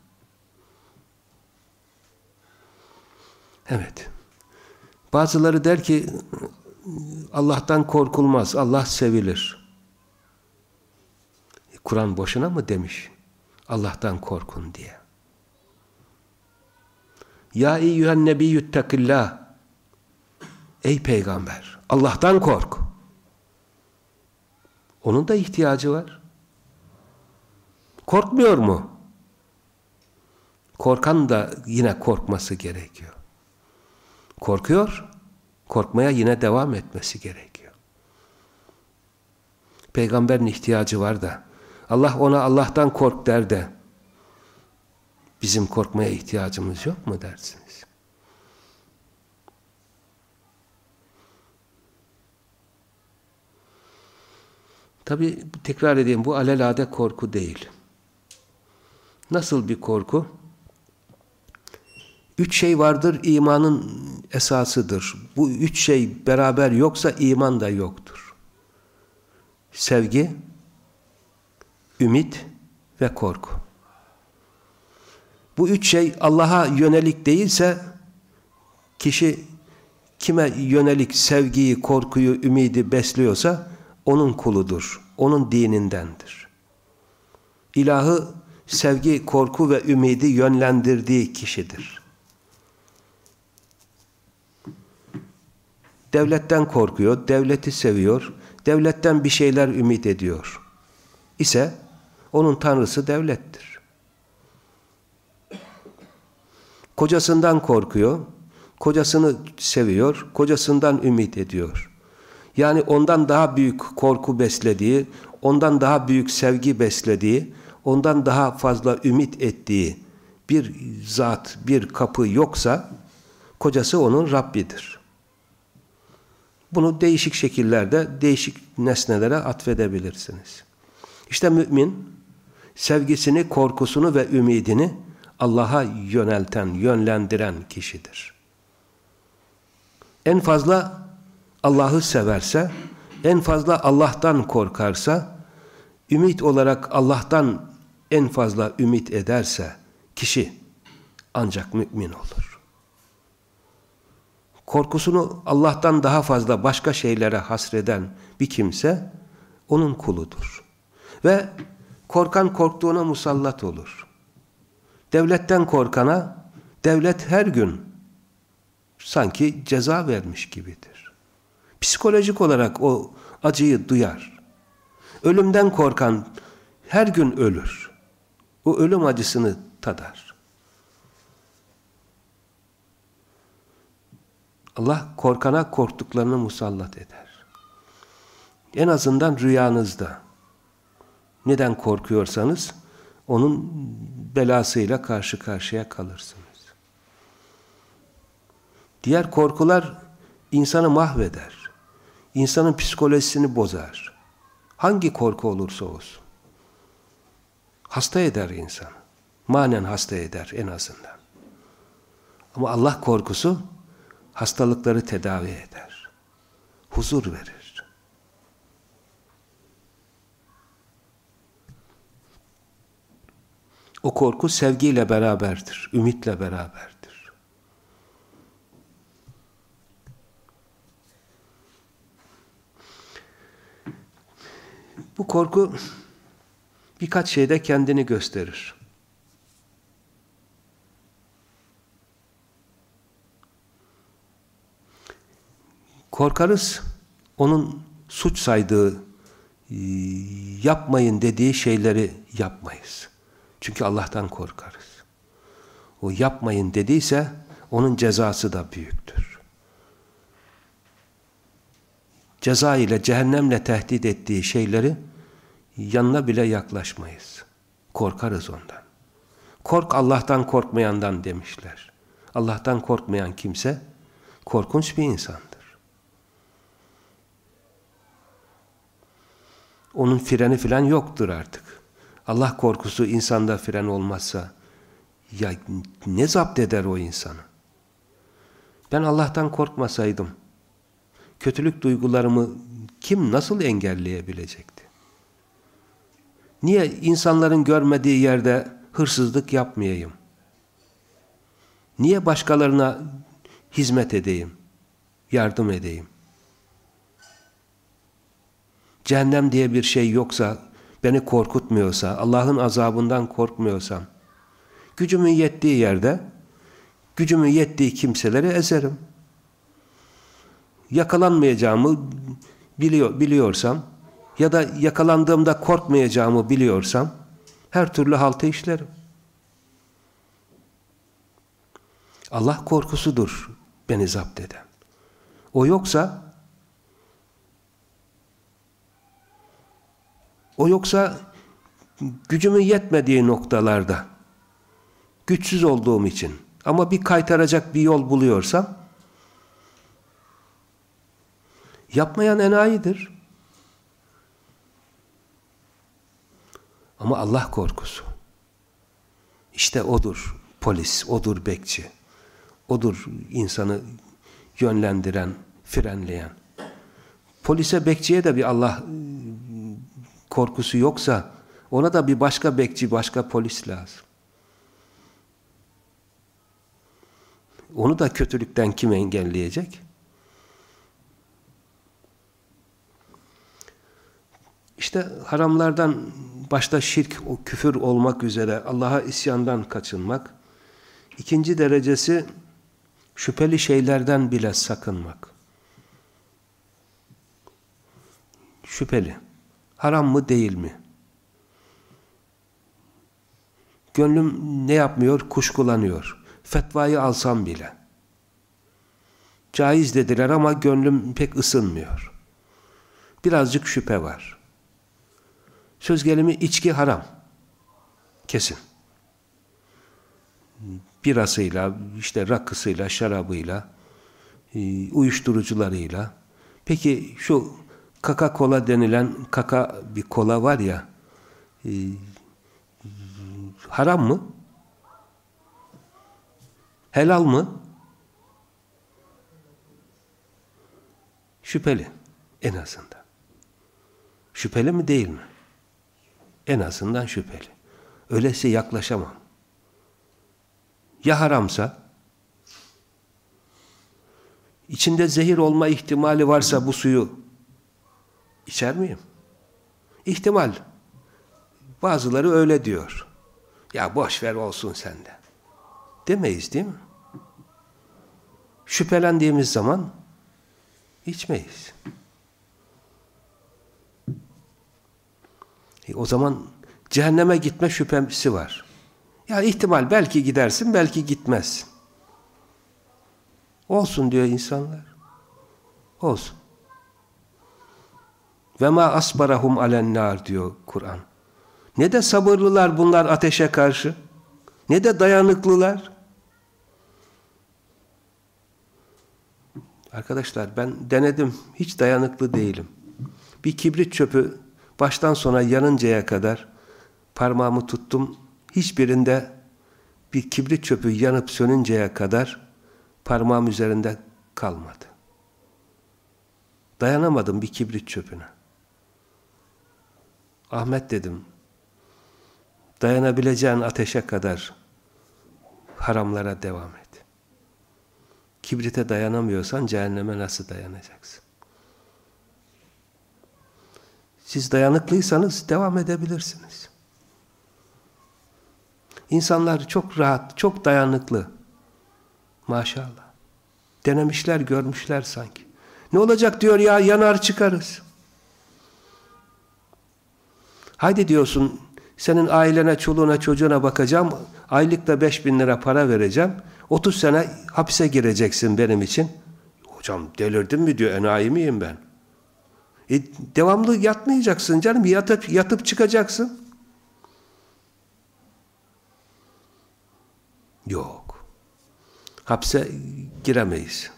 A: Evet. Bazıları der ki Allah'tan korkulmaz, Allah sevilir. Kur'an boşuna mı demiş? Allah'tan korkun diye. Ya eyyühen nebiyyüttekillah Ey peygamber Allah'tan kork. Onun da ihtiyacı var. Korkmuyor mu? Korkan da yine korkması gerekiyor. Korkuyor, korkmaya yine devam etmesi gerekiyor. Peygamberin ihtiyacı var da Allah ona Allah'tan kork der de bizim korkmaya ihtiyacımız yok mu dersiniz? Tabi tekrar edeyim bu alelade korku değil. Nasıl bir korku? Üç şey vardır imanın esasıdır. Bu üç şey beraber yoksa iman da yoktur. Sevgi, ümit ve korku. Bu üç şey Allah'a yönelik değilse kişi kime yönelik sevgiyi, korkuyu, ümidi besliyorsa onun kuludur, onun dinindendir. İlahı sevgi, korku ve ümidi yönlendirdiği kişidir. Devletten korkuyor, devleti seviyor, devletten bir şeyler ümit ediyor. İse onun tanrısı devlettir. Kocasından korkuyor, kocasını seviyor, kocasından ümit ediyor. Yani ondan daha büyük korku beslediği, ondan daha büyük sevgi beslediği, ondan daha fazla ümit ettiği bir zat, bir kapı yoksa kocası onun Rabbidir. Bunu değişik şekillerde, değişik nesnelere atfedebilirsiniz. İşte mümin sevgisini, korkusunu ve ümidini Allah'a yönelten, yönlendiren kişidir. En fazla Allah'ı severse, en fazla Allah'tan korkarsa, ümit olarak Allah'tan en fazla ümit ederse kişi ancak mümin olur. Korkusunu Allah'tan daha fazla başka şeylere hasreden bir kimse onun kuludur. Ve korkan korktuğuna musallat olur. Devletten korkana devlet her gün sanki ceza vermiş gibidir. Psikolojik olarak o acıyı duyar. Ölümden korkan her gün ölür. O ölüm acısını tadar. Allah korkana korktuklarını musallat eder. En azından rüyanızda neden korkuyorsanız onun belasıyla karşı karşıya kalırsınız. Diğer korkular insanı mahveder. İnsanın psikolojisini bozar. Hangi korku olursa olsun. Hasta eder insan. Manen hasta eder en azından. Ama Allah korkusu hastalıkları tedavi eder. Huzur verir. O korku sevgiyle beraberdir, ümitle beraberdir. Bu korku birkaç şeyde kendini gösterir. Korkarız, onun suç saydığı, yapmayın dediği şeyleri yapmayız. Çünkü Allah'tan korkarız. O yapmayın dediyse onun cezası da büyüktür. Ceza ile cehennemle tehdit ettiği şeyleri yanına bile yaklaşmayız. Korkarız ondan. Kork Allah'tan korkmayandan demişler. Allah'tan korkmayan kimse korkunç bir insandır. Onun freni filan yoktur artık. Allah korkusu insanda fren olmazsa ya ne zapt eder o insanı? Ben Allah'tan korkmasaydım kötülük duygularımı kim nasıl engelleyebilecekti? Niye insanların görmediği yerde hırsızlık yapmayayım? Niye başkalarına hizmet edeyim? Yardım edeyim? Cehennem diye bir şey yoksa, beni korkutmuyorsa, Allah'ın azabından korkmuyorsam, gücümün yettiği yerde, gücümün yettiği kimseleri ezerim. Yakalanmayacağımı biliyor, biliyorsam ya da yakalandığımda korkmayacağımı biliyorsam her türlü haltı işlerim. Allah korkusudur beni zapt eden. O yoksa o yoksa gücümün yetmediği noktalarda güçsüz olduğum için ama bir kaytaracak bir yol buluyorsam yapmayan enayidir. Ama Allah korkusu. İşte odur polis, odur bekçi. Odur insanı yönlendiren, frenleyen. Polise, bekçiye de bir Allah korkusu yoksa ona da bir başka bekçi, başka polis lazım. Onu da kötülükten kim engelleyecek? İşte haramlardan başta şirk, o küfür olmak üzere Allah'a isyandan kaçınmak. İkinci derecesi şüpheli şeylerden bile sakınmak. Şüpheli. Haram mı değil mi? Gönlüm ne yapmıyor? Kuşkulanıyor. Fetvayı alsam bile. Caiz dediler ama gönlüm pek ısınmıyor. Birazcık şüphe var. Söz gelimi içki haram. Kesin. Birasıyla, işte rakısıyla, şarabıyla, e, uyuşturucularıyla. Peki şu kaka kola denilen kaka bir kola var ya e, haram mı? Helal mı? Şüpheli en azından. Şüpheli mi değil mi? En azından şüpheli. Öyleyse yaklaşamam. Ya haramsa? İçinde zehir olma ihtimali varsa bu suyu içer miyim? İhtimal. Bazıları öyle diyor. Ya boş ver olsun sende. Demeyiz değil mi? Şüphelendiğimiz zaman içmeyiz. E o zaman cehenneme gitme şüphesi var. Ya ihtimal belki gidersin, belki gitmezsin. Olsun diyor insanlar. Olsun. Ve ma asbarahum alennar diyor Kur'an. Ne de sabırlılar bunlar ateşe karşı. Ne de dayanıklılar. Arkadaşlar ben denedim. Hiç dayanıklı değilim. Bir kibrit çöpü baştan sona yanıncaya kadar parmağımı tuttum. Hiçbirinde bir kibrit çöpü yanıp sönünceye kadar parmağım üzerinde kalmadı. Dayanamadım bir kibrit çöpüne. Ahmet dedim, dayanabileceğin ateşe kadar haramlara devam et. Kibrite dayanamıyorsan cehenneme nasıl dayanacaksın? Siz dayanıklıysanız devam edebilirsiniz. İnsanlar çok rahat, çok dayanıklı. Maşallah. Denemişler, görmüşler sanki. Ne olacak diyor ya, yanar çıkarız. Haydi diyorsun, senin ailene, çoluğuna, çocuğuna bakacağım, aylıkta beş bin lira para vereceğim, 30 sene hapise gireceksin benim için. Hocam delirdin mi diyor, enayi miyim ben? E, devamlı yatmayacaksın canım, yatıp, yatıp çıkacaksın. Yok. Hapse giremeyiz.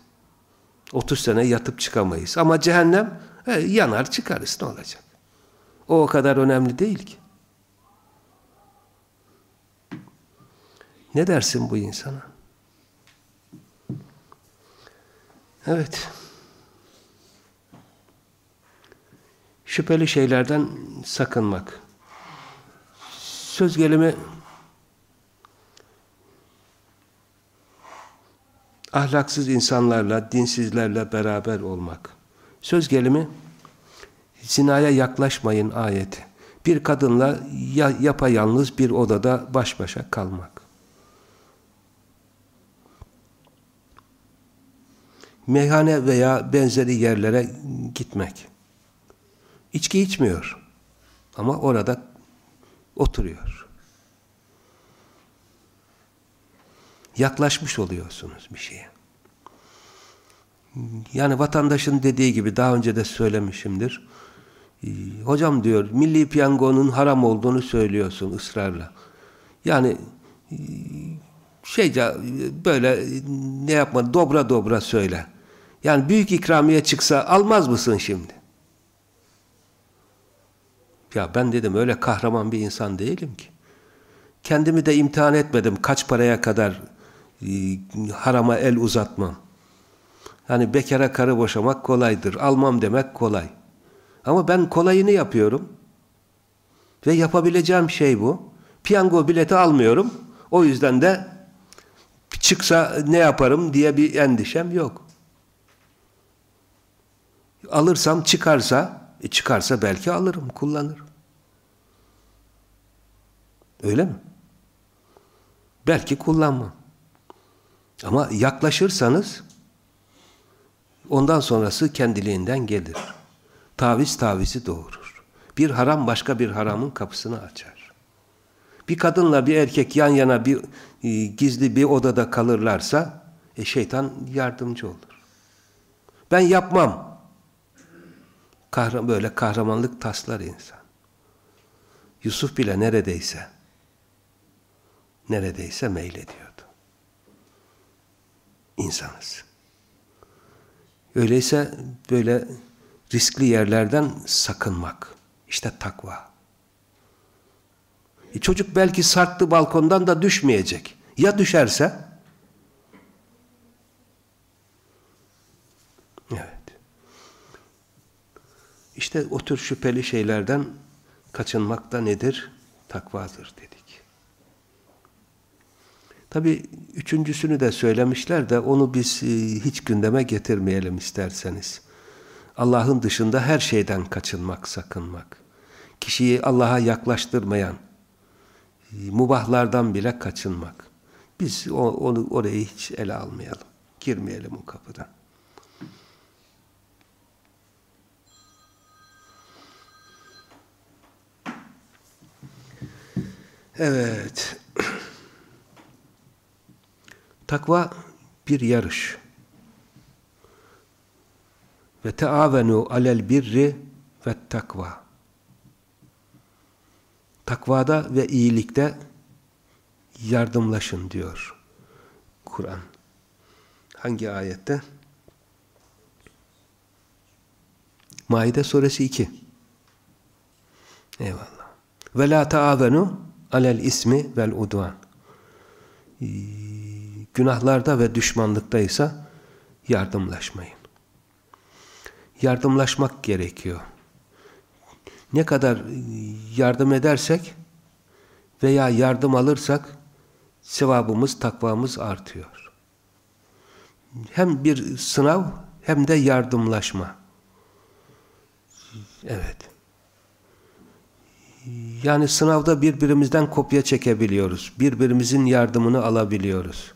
A: 30 sene yatıp çıkamayız. Ama cehennem e, yanar çıkarız ne olacak? O o kadar önemli değil ki. Ne dersin bu insana? Evet. Şüpheli şeylerden sakınmak. Söz gelimi ahlaksız insanlarla, dinsizlerle beraber olmak. Söz gelimi zinaya yaklaşmayın ayeti. Bir kadınla ya, yapayalnız bir odada baş başa kalmak. Meyhane veya benzeri yerlere gitmek. İçki içmiyor. Ama orada oturuyor. Yaklaşmış oluyorsunuz bir şeye. Yani vatandaşın dediği gibi daha önce de söylemişimdir. Ee, hocam diyor milli piyangonun haram olduğunu söylüyorsun ısrarla. Yani e, şeyce böyle ne yapma dobra dobra söyle. Yani büyük ikramiye çıksa almaz mısın şimdi? Ya ben dedim öyle kahraman bir insan değilim ki. Kendimi de imtihan etmedim. Kaç paraya kadar e, harama el uzatmam. Yani bekara karı boşamak kolaydır. Almam demek kolay. Ama ben kolayını yapıyorum. Ve yapabileceğim şey bu. Piyango bileti almıyorum. O yüzden de çıksa ne yaparım diye bir endişem yok. Alırsam çıkarsa, e çıkarsa belki alırım, kullanırım. Öyle mi? Belki kullanmam. Ama yaklaşırsanız ondan sonrası kendiliğinden gelir. Taviz tavizi doğurur. Bir haram başka bir haramın kapısını açar. Bir kadınla bir erkek yan yana bir e, gizli bir odada kalırlarsa e, şeytan yardımcı olur. Ben yapmam. Kahram böyle kahramanlık taslar insan. Yusuf bile neredeyse neredeyse meylediyordu. İnsanız. Öyleyse böyle riskli yerlerden sakınmak. İşte takva. E çocuk belki sarktı balkondan da düşmeyecek. Ya düşerse? Evet. İşte o tür şüpheli şeylerden kaçınmak da nedir? Takvadır dedik. Tabi üçüncüsünü de söylemişler de onu biz e, hiç gündeme getirmeyelim isterseniz. Allah'ın dışında her şeyden kaçınmak, sakınmak. Kişiyi Allah'a yaklaştırmayan, mubahlardan bile kaçınmak. Biz onu orayı hiç ele almayalım. Girmeyelim o kapıdan. Evet. Takva bir yarış. Ve teavenu alel birri ve takva. Takvada ve iyilikte yardımlaşın diyor Kur'an. Hangi ayette? Maide suresi 2. Eyvallah. Ve la taavenu alel ismi vel udvan. Günahlarda ve düşmanlıktaysa yardımlaşmayın. Yardımlaşmak gerekiyor. Ne kadar yardım edersek veya yardım alırsak sevabımız, takvamız artıyor. Hem bir sınav hem de yardımlaşma. Evet. Yani sınavda birbirimizden kopya çekebiliyoruz. Birbirimizin yardımını alabiliyoruz.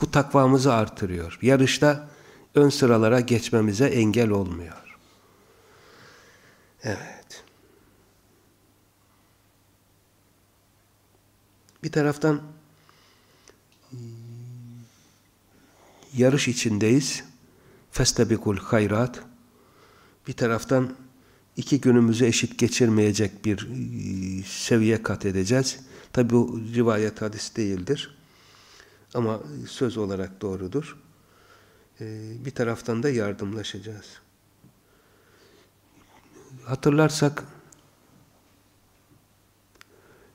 A: Bu takvamızı artırıyor. Yarışta ön sıralara geçmemize engel olmuyor. Evet. Bir taraftan yarış içindeyiz. Festebikul hayrat. Bir taraftan iki günümüzü eşit geçirmeyecek bir e, seviye kat edeceğiz. Tabi bu rivayet hadis değildir. Ama söz olarak doğrudur. E, bir taraftan da yardımlaşacağız. Hatırlarsak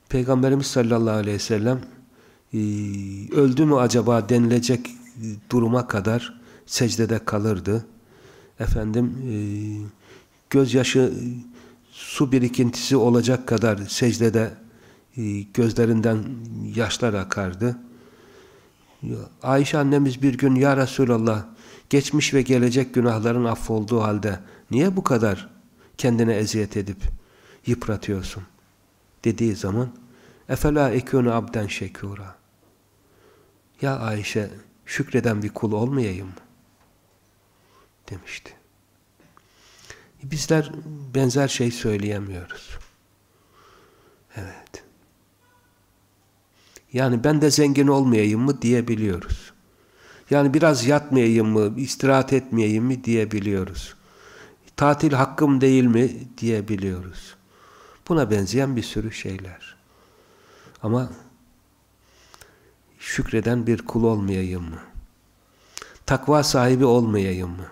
A: Peygamberimiz sallallahu aleyhi ve sellem e, öldü mü acaba denilecek duruma kadar secdede kalırdı. Efendim e, gözyaşı su birikintisi olacak kadar secdede gözlerinden yaşlar akardı. Ayşe annemiz bir gün ya Resulallah geçmiş ve gelecek günahların affolduğu halde niye bu kadar kendine eziyet edip yıpratıyorsun? Dediği zaman Efela ekûnü abden şekûra Ya Ayşe şükreden bir kul olmayayım? Demişti. Bizler benzer şey söyleyemiyoruz. Evet. Yani ben de zengin olmayayım mı diyebiliyoruz. Yani biraz yatmayayım mı, istirahat etmeyeyim mi diyebiliyoruz. Tatil hakkım değil mi diyebiliyoruz. Buna benzeyen bir sürü şeyler. Ama şükreden bir kul olmayayım mı? Takva sahibi olmayayım mı?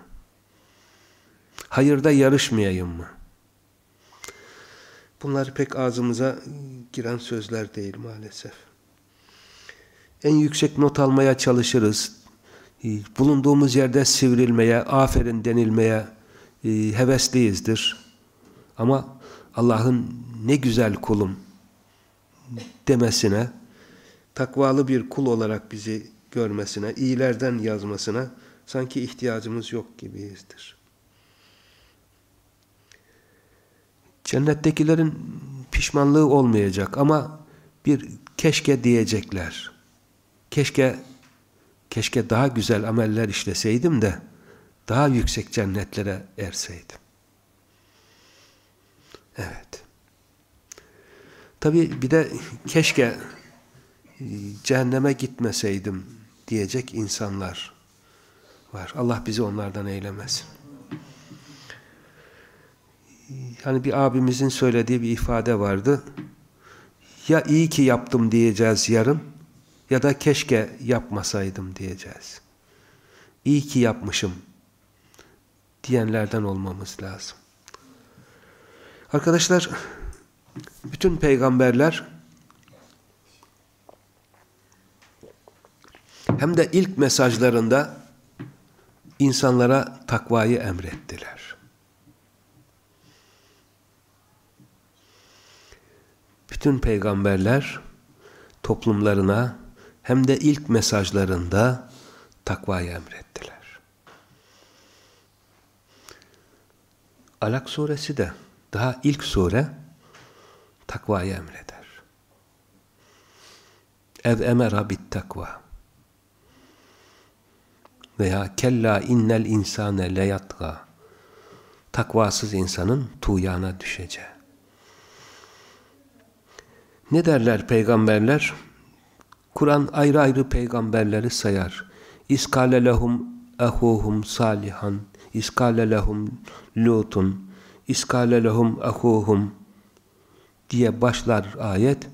A: Hayırda yarışmayayım mı? Bunlar pek ağzımıza giren sözler değil maalesef. En yüksek not almaya çalışırız. Bulunduğumuz yerde sivrilmeye, aferin denilmeye e, hevesliyizdir. Ama Allah'ın ne güzel kulum demesine, takvalı bir kul olarak bizi görmesine, iyilerden yazmasına sanki ihtiyacımız yok gibiyizdir. Cennettekilerin pişmanlığı olmayacak ama bir keşke diyecekler. Keşke keşke daha güzel ameller işleseydim de daha yüksek cennetlere erseydim. Evet. Tabi bir de keşke e, cehenneme gitmeseydim diyecek insanlar var. Allah bizi onlardan eylemesin. Hani bir abimizin söylediği bir ifade vardı. Ya iyi ki yaptım diyeceğiz yarın ya da keşke yapmasaydım diyeceğiz. İyi ki yapmışım diyenlerden olmamız lazım. Arkadaşlar bütün peygamberler hem de ilk mesajlarında insanlara takvayı emrettiler. Bütün peygamberler toplumlarına hem de ilk mesajlarında takvayı emrettiler. Alak suresi de daha ilk sure takvayı emreder. Ev emera bit takva veya kella innel insane leyatga takvasız insanın tuğyana düşeceği. Ne derler peygamberler? Kur'an ayrı ayrı peygamberleri sayar. İskale lehum ehuhum salihan, iskale lehum lutun, iskale lehum ehuhum diye başlar ayet.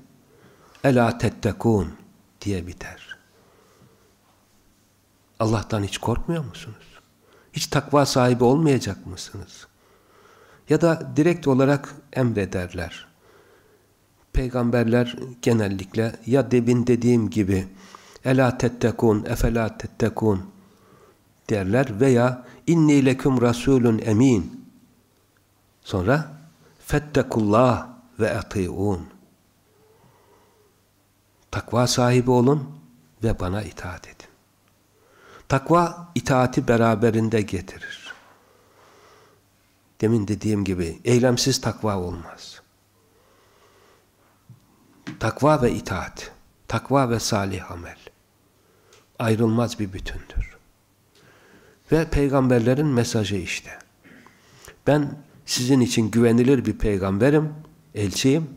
A: Ela tettekun diye biter. Allah'tan hiç korkmuyor musunuz? Hiç takva sahibi olmayacak mısınız? Ya da direkt olarak emrederler. Peygamberler genellikle ya debin dediğim gibi Ela tettekun, efela tettekun derler veya inni leküm rasulun emin. Sonra fettekullah ve atiun. Takva sahibi olun ve bana itaat edin. Takva itaati beraberinde getirir. Demin dediğim gibi eylemsiz takva olmaz. Takva ve itaat, takva ve salih amel ayrılmaz bir bütündür. Ve peygamberlerin mesajı işte. Ben sizin için güvenilir bir peygamberim, elçiyim.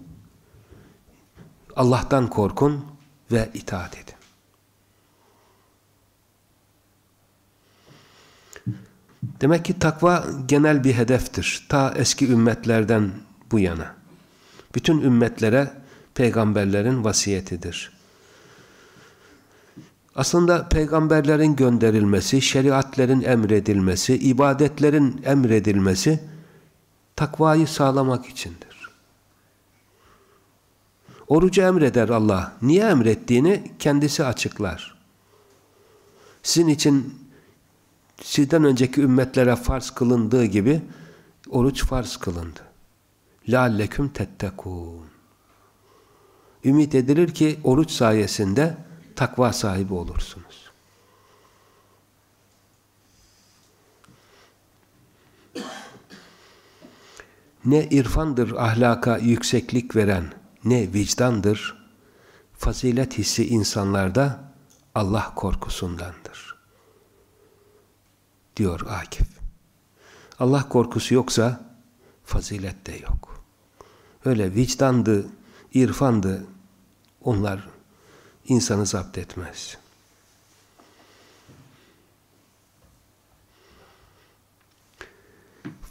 A: Allah'tan korkun ve itaat edin. Demek ki takva genel bir hedeftir. Ta eski ümmetlerden bu yana. Bütün ümmetlere peygamberlerin vasiyetidir. Aslında peygamberlerin gönderilmesi, şeriatlerin emredilmesi, ibadetlerin emredilmesi takvayı sağlamak içindir. Orucu emreder Allah. Niye emrettiğini kendisi açıklar. Sizin için sizden önceki ümmetlere farz kılındığı gibi oruç farz kılındı. لَعَلَّكُمْ تَتَّقُونَ Ümit edilir ki oruç sayesinde takva sahibi olursunuz. Ne irfandır ahlaka yükseklik veren, ne vicdandır, fazilet hissi insanlarda Allah korkusundandır. Diyor Akif. Allah korkusu yoksa fazilet de yok. Öyle vicdandı, irfandı, onlar insanı zapt etmez.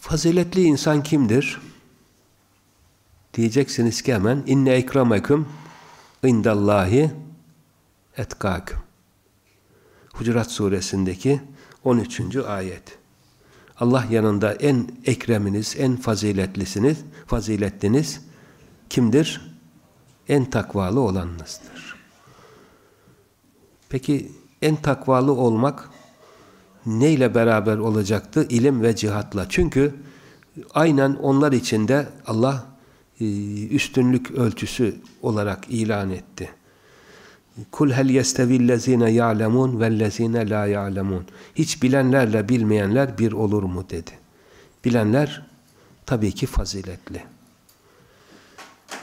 A: Faziletli insan kimdir? Diyeceksiniz ki hemen inne ekrameküm indallahi etkâküm. Hucurat suresindeki 13. ayet. Allah yanında en ekreminiz, en faziletlisiniz, faziletliniz kimdir? En takvalı olanınızdır. Peki en takvalı olmak neyle beraber olacaktı? İlim ve cihatla. Çünkü aynen onlar içinde Allah e, üstünlük ölçüsü olarak ilan etti. Kul hel yestevillezine ya'lemun vellezine la ya'lemun. Hiç bilenlerle bilmeyenler bir olur mu dedi. Bilenler tabii ki faziletli.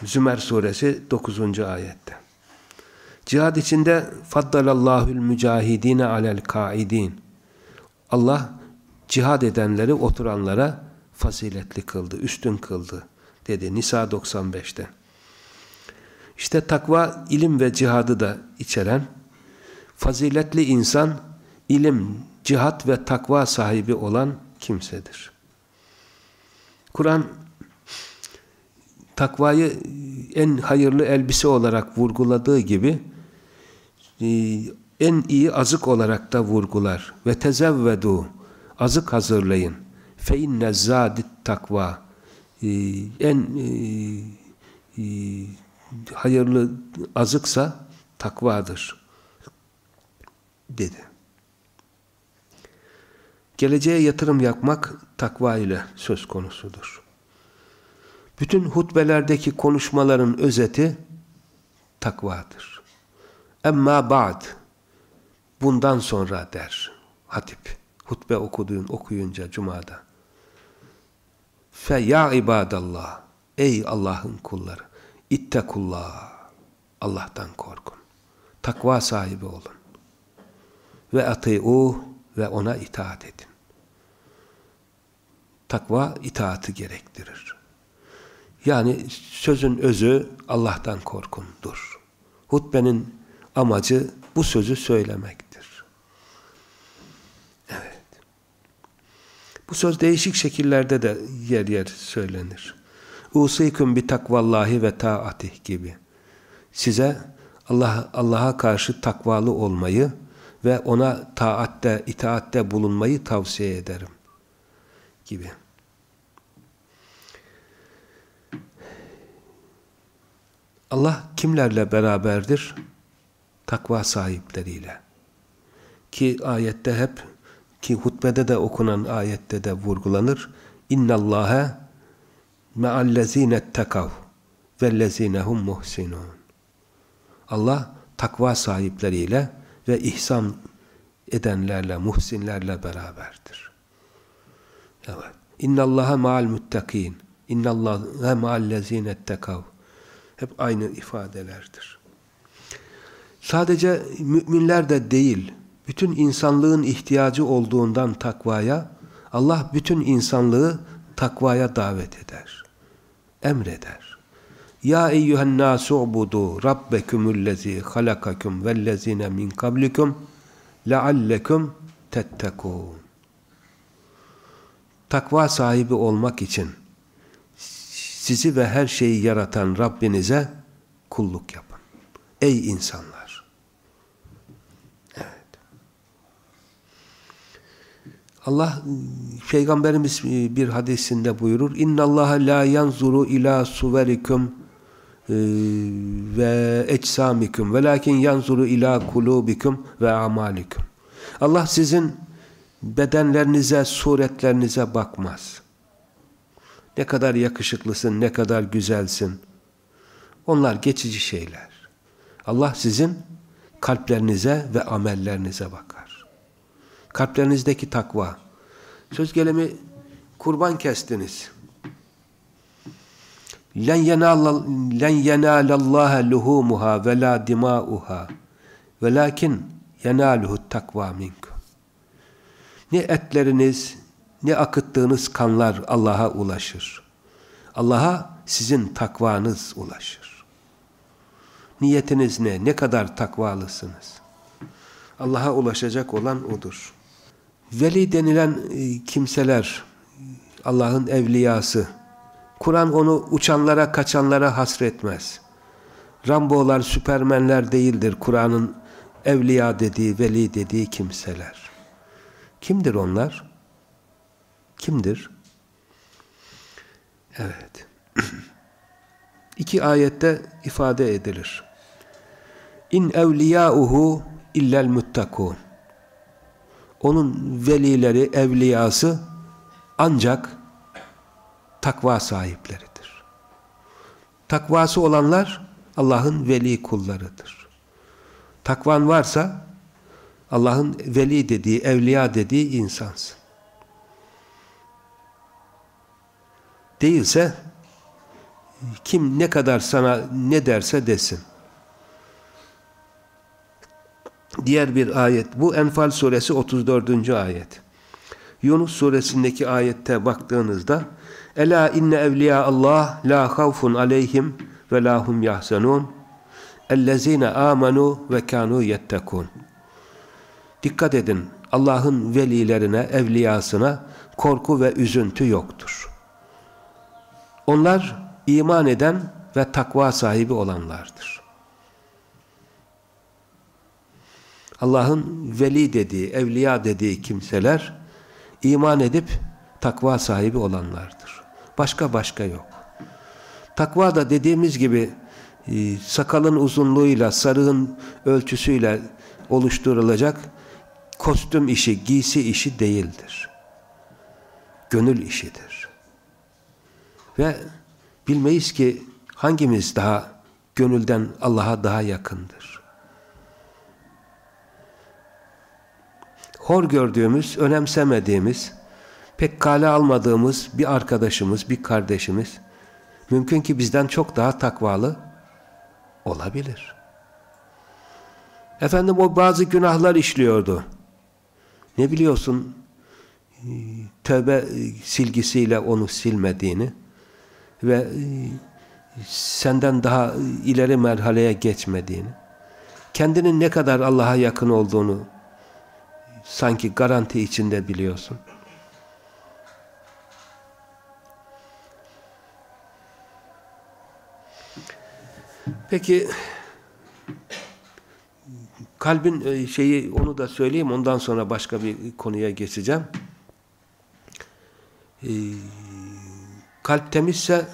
A: Zümer suresi 9. ayette. Cihad içinde faddalallahu mücahidine alel kaidin. Allah cihad edenleri oturanlara faziletli kıldı, üstün kıldı dedi Nisa 95'te. İşte takva ilim ve cihadı da içeren faziletli insan ilim, cihat ve takva sahibi olan kimsedir. Kur'an takvayı en hayırlı elbise olarak vurguladığı gibi e, en iyi azık olarak da vurgular. Ve tezevvedu azık hazırlayın. Fe inne zadit takva e, en e, hayırlı azıksa takvadır dedi. Geleceğe yatırım yapmak takva ile söz konusudur. Bütün hutbelerdeki konuşmaların özeti takvadır. Emma ba'd bundan sonra der hatip. Hutbe okuduğun okuyunca cumada. Fe ya ibadallah ey Allah'ın kulları İttekullah. Allah'tan korkun. Takva sahibi olun. Ve ati'uh ve ona itaat edin. Takva itaati gerektirir. Yani sözün özü Allah'tan korkundur. Hutbenin amacı bu sözü söylemektir. Evet. Bu söz değişik şekillerde de yer yer söylenir. Usikum bi takvallahi ve taatih gibi. Size Allah Allah'a karşı takvalı olmayı ve ona taatte, itaatte bulunmayı tavsiye ederim gibi. Allah kimlerle beraberdir? Takva sahipleriyle. Ki ayette hep ki hutbede de okunan ayette de vurgulanır. İnnallâhe me'allezine ettekav vellezinehum muhsinun. Allah takva sahipleriyle ve ihsan edenlerle, muhsinlerle beraberdir. Evet. İnnallaha ma'al muttakin. İnnallaha ma'allezine ettekav. Hep aynı ifadelerdir. Sadece müminler de değil, bütün insanlığın ihtiyacı olduğundan takvaya, Allah bütün insanlığı takvaya davet eder emreder. Ya eyyühen nasu'budu rabbekumullezi halakakum vellezine min kablikum leallekum tettekûn. Takva sahibi olmak için sizi ve her şeyi yaratan Rabbinize kulluk yapın. Ey insanlar! Evet. Allah Peygamberimiz bir hadisinde buyurur. İnna Allah la yanzuru ila suverikum ve eczamikum velakin yanzuru ila kulubikum ve amalikum. Allah sizin bedenlerinize, suretlerinize bakmaz. Ne kadar yakışıklısın, ne kadar güzelsin. Onlar geçici şeyler. Allah sizin kalplerinize ve amellerinize bakar. Kalplerinizdeki takva. Söz gelimi kurban kestiniz. Len yenalallaha luhumuha ve la dimauha. Velakin yenaluhu takva minkum. Ne etleriniz ne akıttığınız kanlar Allah'a ulaşır. Allah'a sizin takvanız ulaşır. Niyetiniz ne? Ne kadar takvalısınız? Allah'a ulaşacak olan odur. Veli denilen e, kimseler, Allah'ın evliyası, Kur'an onu uçanlara, kaçanlara hasretmez. Rambolar, süpermenler değildir Kur'an'ın evliya dediği, veli dediği kimseler. Kimdir onlar? Kimdir? Evet. İki ayette ifade edilir. İn evliyauhu illel muttakun. Onun velileri, evliyası ancak takva sahipleridir. Takvası olanlar Allah'ın veli kullarıdır. Takvan varsa Allah'ın veli dediği, evliya dediği insansın. Değilse kim ne kadar sana ne derse desin. Diğer bir ayet. Bu Enfal suresi 34. ayet. Yunus suresindeki ayette baktığınızda Ela inne evliya Allah la havfun aleyhim ve la hum yahzanun ellezine amanu ve kanu yettekun. Dikkat edin. Allah'ın velilerine, evliyasına korku ve üzüntü yoktur. Onlar iman eden ve takva sahibi olanlardır. Allah'ın veli dediği, evliya dediği kimseler iman edip takva sahibi olanlardır. Başka başka yok. Takva da dediğimiz gibi e, sakalın uzunluğuyla, sarığın ölçüsüyle oluşturulacak kostüm işi, giysi işi değildir. Gönül işidir. Ve bilmeyiz ki hangimiz daha gönülden Allah'a daha yakındır. Hor gördüğümüz, önemsemediğimiz, pek kale almadığımız bir arkadaşımız, bir kardeşimiz mümkün ki bizden çok daha takvalı olabilir. Efendim o bazı günahlar işliyordu. Ne biliyorsun tövbe silgisiyle onu silmediğini ve senden daha ileri merhaleye geçmediğini, kendinin ne kadar Allah'a yakın olduğunu sanki garanti içinde biliyorsun. Peki kalbin e, şeyi onu da söyleyeyim ondan sonra başka bir konuya geçeceğim. Kalp temizse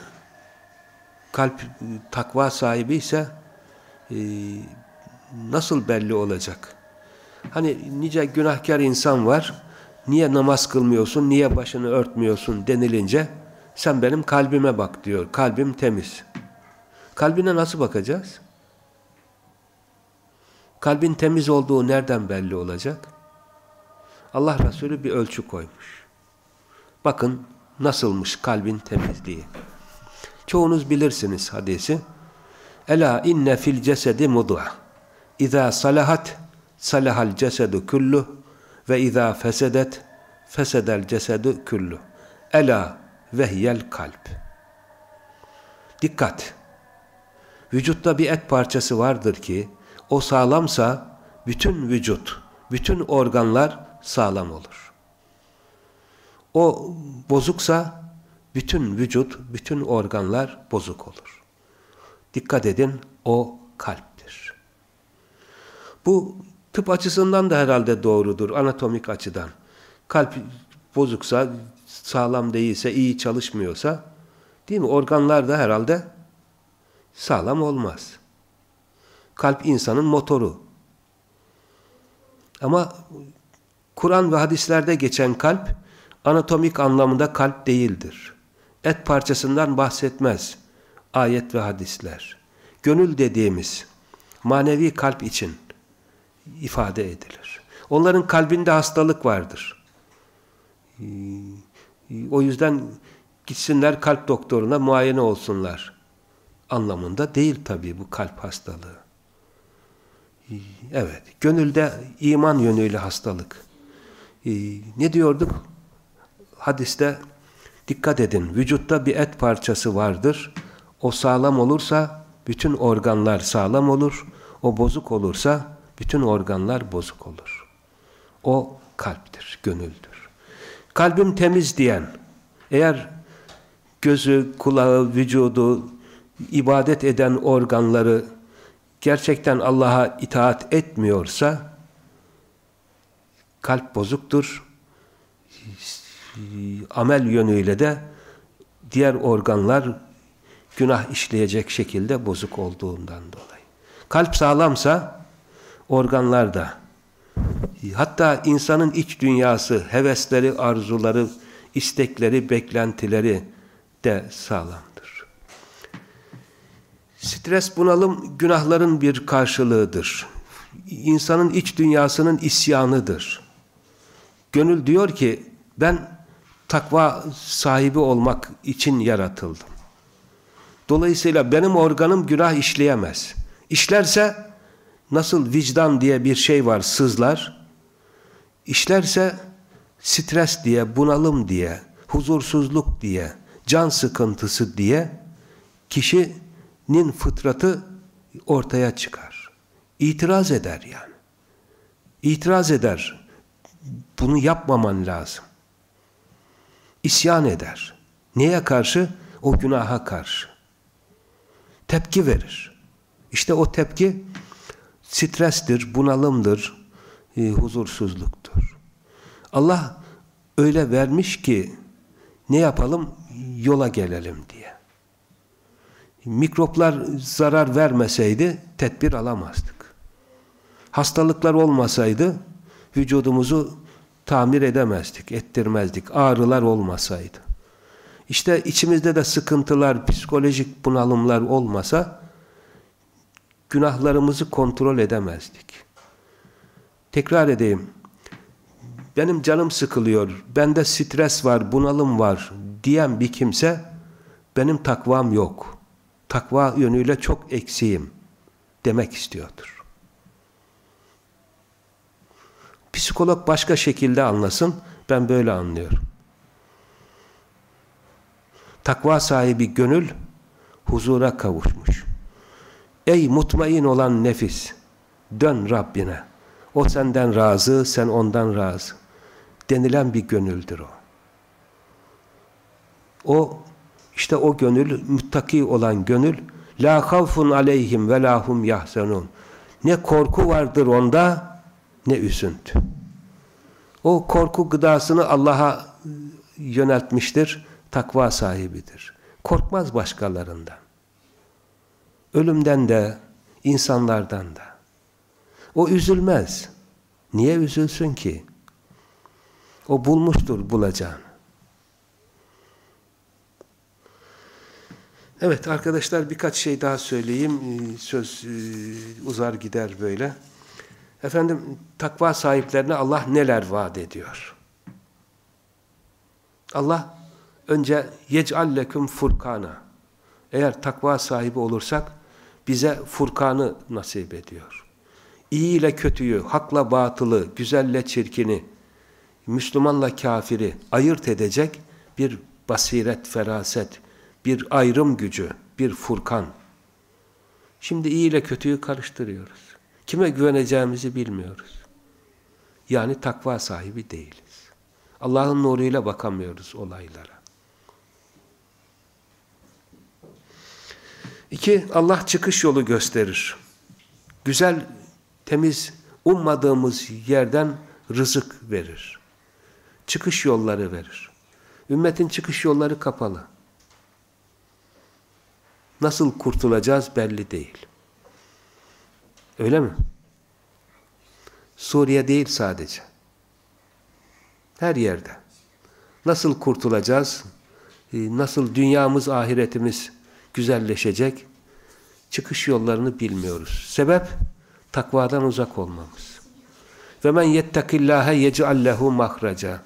A: kalp takva sahibi ise e, nasıl belli olacak? Hani nice günahkar insan var. Niye namaz kılmıyorsun, niye başını örtmüyorsun denilince sen benim kalbime bak diyor. Kalbim temiz. Kalbine nasıl bakacağız? Kalbin temiz olduğu nereden belli olacak? Allah Resulü bir ölçü koymuş. Bakın nasılmış kalbin temizliği. Çoğunuz bilirsiniz hadisi. Ela inne fil cesedi mud'a. İza salahat salahal cesedu kullu ve izâ fesedet fesedel cesedu kullu. Ela vehyel kalp. Dikkat! Vücutta bir et parçası vardır ki o sağlamsa bütün vücut, bütün organlar sağlam olur. O bozuksa bütün vücut, bütün organlar bozuk olur. Dikkat edin o kalptir. Bu tıp açısından da herhalde doğrudur anatomik açıdan. Kalp bozuksa, sağlam değilse, iyi çalışmıyorsa değil mi? Organlar da herhalde sağlam olmaz. Kalp insanın motoru. Ama Kur'an ve hadislerde geçen kalp anatomik anlamında kalp değildir. Et parçasından bahsetmez ayet ve hadisler. Gönül dediğimiz manevi kalp için ifade edilir. Onların kalbinde hastalık vardır. O yüzden gitsinler kalp doktoruna muayene olsunlar. Anlamında değil tabii bu kalp hastalığı. Evet, gönülde iman yönüyle hastalık. Ne diyorduk? Hadiste dikkat edin, vücutta bir et parçası vardır. O sağlam olursa bütün organlar sağlam olur. O bozuk olursa bütün organlar bozuk olur. O kalptir, gönüldür. Kalbim temiz diyen, eğer gözü, kulağı, vücudu, ibadet eden organları gerçekten Allah'a itaat etmiyorsa kalp bozuktur. Amel yönüyle de diğer organlar günah işleyecek şekilde bozuk olduğundan dolayı. Kalp sağlamsa organlar da hatta insanın iç dünyası, hevesleri, arzuları, istekleri, beklentileri de sağlamdır. Stres, bunalım günahların bir karşılığıdır. İnsanın iç dünyasının isyanıdır. Gönül diyor ki ben takva sahibi olmak için yaratıldım. Dolayısıyla benim organım günah işleyemez. İşlerse nasıl vicdan diye bir şey var sızlar. İşlerse stres diye, bunalım diye, huzursuzluk diye, can sıkıntısı diye kişinin fıtratı ortaya çıkar. İtiraz eder yani. İtiraz eder. Bunu yapmaman lazım. İsyan eder. Neye karşı? O günaha karşı. Tepki verir. İşte o tepki strestir, bunalımdır, e, huzursuzluktur. Allah öyle vermiş ki ne yapalım? Yola gelelim diye. Mikroplar zarar vermeseydi tedbir alamazdık. Hastalıklar olmasaydı vücudumuzu tamir edemezdik, ettirmezdik. Ağrılar olmasaydı. İşte içimizde de sıkıntılar, psikolojik bunalımlar olmasa günahlarımızı kontrol edemezdik. Tekrar edeyim. Benim canım sıkılıyor, bende stres var, bunalım var diyen bir kimse benim takvam yok. Takva yönüyle çok eksiğim demek istiyordur. Psikolog başka şekilde anlasın, ben böyle anlıyorum. Takva sahibi gönül huzura kavuşmuş. Ey mutmain olan nefis, dön Rabbine. O senden razı, sen ondan razı. Denilen bir gönüldür o. O, işte o gönül, muttaki olan gönül, la havfun aleyhim ve lahum yahzanun. Ne korku vardır onda, ne üzüntü. O korku gıdasını Allah'a yöneltmiştir takva sahibidir. Korkmaz başkalarından. Ölümden de, insanlardan da. O üzülmez. Niye üzülsün ki? O bulmuştur bulacağını. Evet arkadaşlar birkaç şey daha söyleyeyim. Ee, söz e, uzar gider böyle. Efendim takva sahiplerine Allah neler vaat ediyor? Allah önce yec'allekum furkana. Eğer takva sahibi olursak bize furkanı nasip ediyor. İyi ile kötüyü, hakla batılı, güzelle çirkini, Müslümanla kafiri ayırt edecek bir basiret, feraset, bir ayrım gücü, bir furkan. Şimdi iyi ile kötüyü karıştırıyoruz. Kime güveneceğimizi bilmiyoruz. Yani takva sahibi değiliz. Allah'ın nuruyla bakamıyoruz olaylara. İki, Allah çıkış yolu gösterir. Güzel, temiz, ummadığımız yerden rızık verir. Çıkış yolları verir. Ümmetin çıkış yolları kapalı. Nasıl kurtulacağız belli değil. Öyle mi? Suriye değil sadece. Her yerde. Nasıl kurtulacağız? Ee, nasıl dünyamız, ahiretimiz güzelleşecek? Çıkış yollarını bilmiyoruz. Sebep? Takvadan uzak olmamız. Ve men yettekillâhe yec'al lehu mahraca.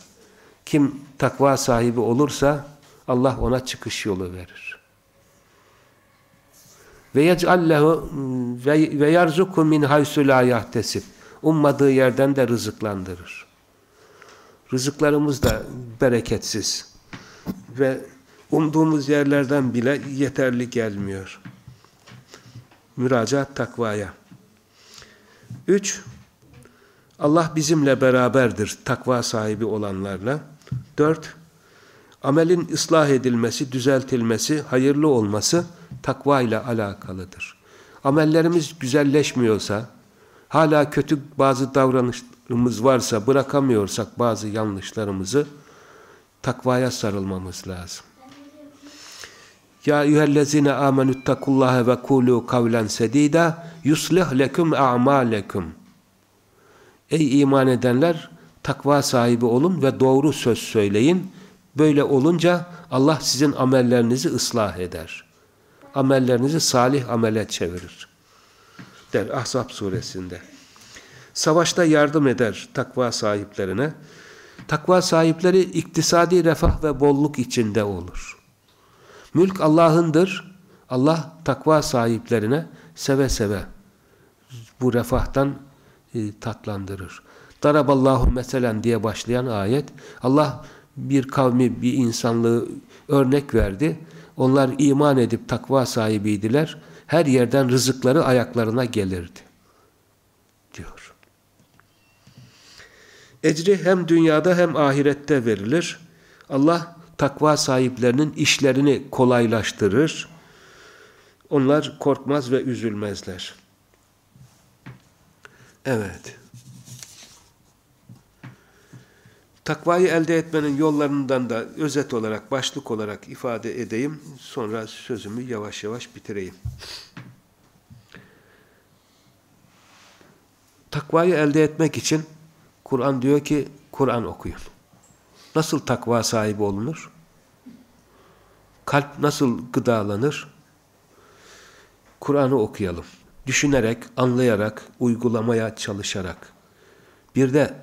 A: Kim takva sahibi olursa Allah ona çıkış yolu verir. Ve yec'al lehu ve yarzuku min haysu la yahtesib. Ummadığı yerden de rızıklandırır. Rızıklarımız da bereketsiz. Ve umduğumuz yerlerden bile yeterli gelmiyor. Müracaat takvaya. Üç, Allah bizimle beraberdir takva sahibi olanlarla. Dört, amelin ıslah edilmesi, düzeltilmesi, hayırlı olması takva ile alakalıdır. Amellerimiz güzelleşmiyorsa, hala kötü bazı davranışlarımız varsa, bırakamıyorsak bazı yanlışlarımızı takvaya sarılmamız lazım. Ya eyyühellezine amenüttekullaha ve kulu kavlen sedida yuslih leküm a'malekum. Ey iman edenler takva sahibi olun ve doğru söz söyleyin. Böyle olunca Allah sizin amellerinizi ıslah eder. Amellerinizi salih amele çevirir. Der Ahzab suresinde. Savaşta yardım eder takva sahiplerine. Takva sahipleri iktisadi refah ve bolluk içinde olur. Mülk Allah'ındır. Allah takva sahiplerine seve seve bu refahtan e, tatlandırır. Daraballahu meselen diye başlayan ayet Allah bir kavmi, bir insanlığı örnek verdi. Onlar iman edip takva sahibiydiler. Her yerden rızıkları ayaklarına gelirdi. Diyor. Ecri hem dünyada hem ahirette verilir. Allah takva sahiplerinin işlerini kolaylaştırır. Onlar korkmaz ve üzülmezler. Evet. Takvayı elde etmenin yollarından da özet olarak, başlık olarak ifade edeyim. Sonra sözümü yavaş yavaş bitireyim. Takvayı elde etmek için Kur'an diyor ki Kur'an okuyun. Nasıl takva sahibi olunur? Kalp nasıl gıdalanır? Kur'an'ı okuyalım. Düşünerek, anlayarak, uygulamaya çalışarak. Bir de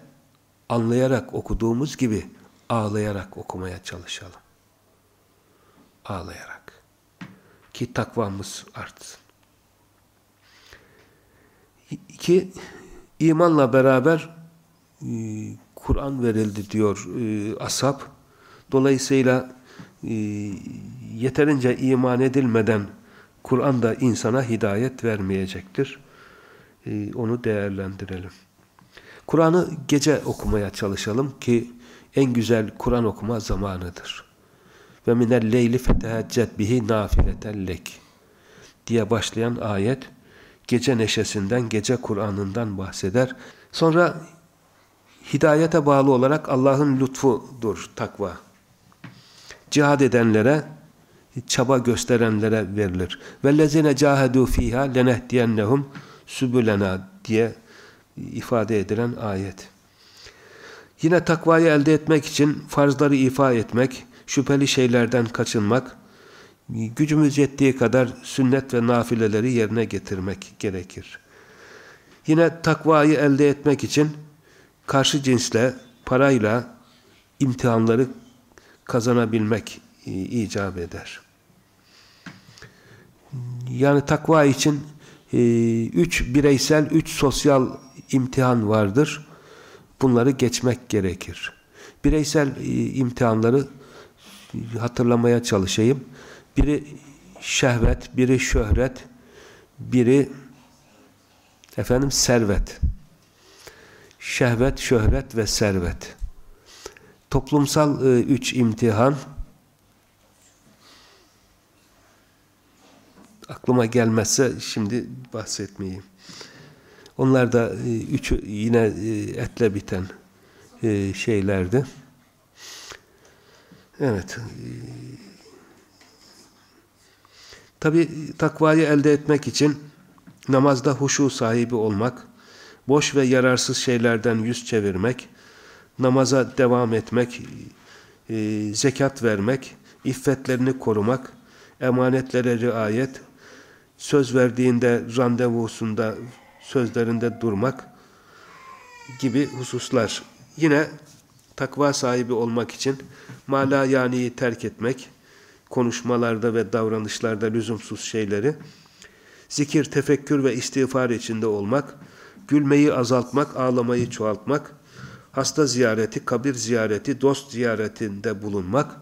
A: anlayarak okuduğumuz gibi ağlayarak okumaya çalışalım. Ağlayarak. Ki takvamız artsın. İki, imanla beraber e, Kur'an verildi diyor e, ashab. Dolayısıyla e, yeterince iman edilmeden Kur'an da insana hidayet vermeyecektir. E, onu değerlendirelim. Kur'an'ı gece okumaya çalışalım ki en güzel Kur'an okuma zamanıdır. Ve minel leyli feteheccet bihi nafileten lek diye başlayan ayet gece neşesinden, gece Kur'an'ından bahseder. Sonra hidayete bağlı olarak Allah'ın lütfudur takva. Cihad edenlere, çaba gösterenlere verilir. Ve Vellezine cahadu fiha lenehdiyennehum sübülena diye ifade edilen ayet. Yine takvayı elde etmek için farzları ifa etmek, şüpheli şeylerden kaçınmak, gücümüz yettiği kadar sünnet ve nafileleri yerine getirmek gerekir. Yine takvayı elde etmek için karşı cinsle, parayla imtihanları kazanabilmek icap eder. Yani takva için e, üç bireysel, üç sosyal imtihan vardır. Bunları geçmek gerekir. Bireysel e, imtihanları hatırlamaya çalışayım. Biri şehvet, biri şöhret, biri efendim servet. Şehvet, şöhret ve servet. Toplumsal e, üç imtihan aklıma gelmezse şimdi bahsetmeyeyim. Onlar da e, yine e, etle biten e, şeylerdi. Evet. Tabi takvayı elde etmek için namazda huşu sahibi olmak, boş ve yararsız şeylerden yüz çevirmek, namaza devam etmek, e, zekat vermek, iffetlerini korumak, emanetlere riayet, söz verdiğinde randevusunda, sözlerinde durmak gibi hususlar. Yine takva sahibi olmak için mala yaniyi terk etmek, konuşmalarda ve davranışlarda lüzumsuz şeyleri, zikir, tefekkür ve istiğfar içinde olmak, gülmeyi azaltmak, ağlamayı çoğaltmak, hasta ziyareti, kabir ziyareti, dost ziyaretinde bulunmak,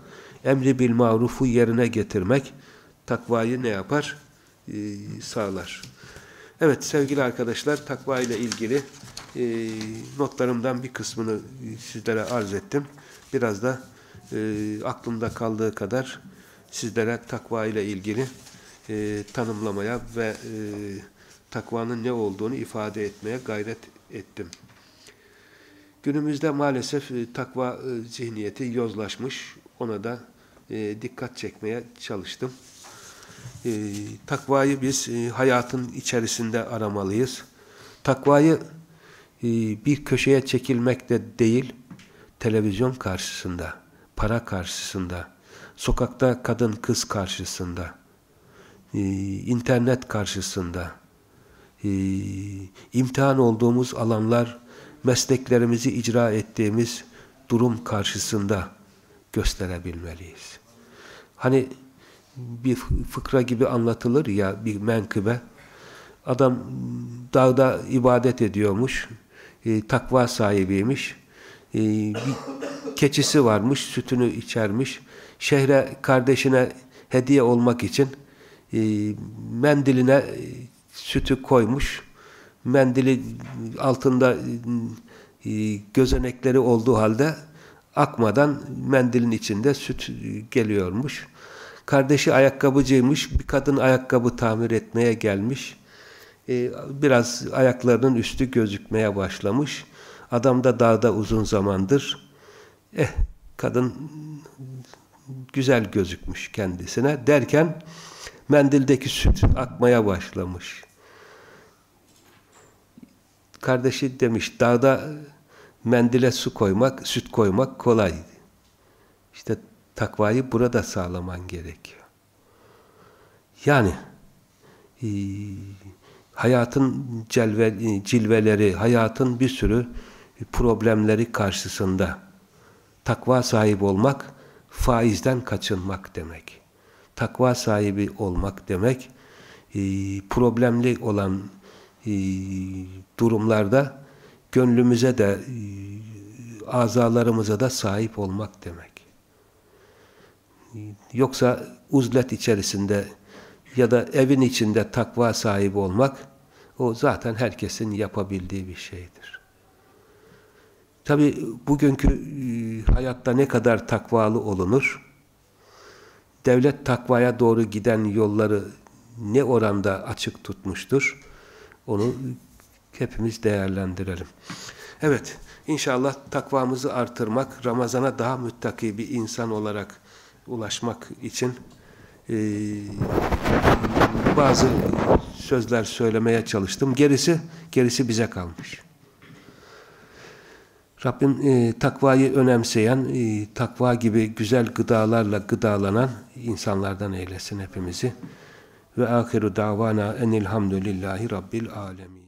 A: emri bil marufu yerine getirmek, takvayı ne yapar? Ee, sağlar. Evet sevgili arkadaşlar takva ile ilgili e, notlarımdan bir kısmını sizlere arz ettim. Biraz da e, aklımda kaldığı kadar sizlere takva ile ilgili e, tanımlamaya ve e, takvanın ne olduğunu ifade etmeye gayret ettim. Günümüzde maalesef e, takva e, zihniyeti yozlaşmış. Ona da e, dikkat çekmeye çalıştım. E, takvayı biz e, hayatın içerisinde aramalıyız. Takvayı e, bir köşeye çekilmek de değil, televizyon karşısında, para karşısında, sokakta kadın kız karşısında, e, internet karşısında, e, imtihan olduğumuz alanlar, mesleklerimizi icra ettiğimiz durum karşısında gösterebilmeliyiz. Hani bir fıkra gibi anlatılır ya bir menkıbe, adam dağda ibadet ediyormuş, e, takva sahibiymiş, e, bir keçisi varmış, sütünü içermiş, şehre kardeşine hediye olmak için e, mendiline e, sütü koymuş. Mendili altında e, gözenekleri olduğu halde akmadan mendilin içinde süt geliyormuş. Kardeşi ayakkabıcıymış. Bir kadın ayakkabı tamir etmeye gelmiş. E, biraz ayaklarının üstü gözükmeye başlamış. Adam da dağda uzun zamandır. Eh kadın güzel gözükmüş kendisine derken mendildeki süt akmaya başlamış. Kardeşi demiş dağda mendile su koymak, süt koymak kolay. Takvayı burada sağlaman gerekiyor. Yani e, hayatın celve, cilveleri, hayatın bir sürü problemleri karşısında takva sahibi olmak faizden kaçınmak demek. Takva sahibi olmak demek e, problemli olan e, durumlarda gönlümüze de e, azalarımıza da sahip olmak demek. Yoksa uzlet içerisinde ya da evin içinde takva sahibi olmak o zaten herkesin yapabildiği bir şeydir. Tabi bugünkü e, hayatta ne kadar takvalı olunur? Devlet takvaya doğru giden yolları ne oranda açık tutmuştur? Onu hepimiz değerlendirelim. Evet, inşallah takvamızı artırmak, Ramazan'a daha müttaki bir insan olarak ulaşmak için e, bazı sözler söylemeye çalıştım. Gerisi, gerisi bize kalmış. Rabbim e, takvayı önemseyen, e, takva gibi güzel gıdalarla gıdalanan insanlardan eylesin hepimizi. Ve ahiru davana enilhamdülillahi rabbil alemin.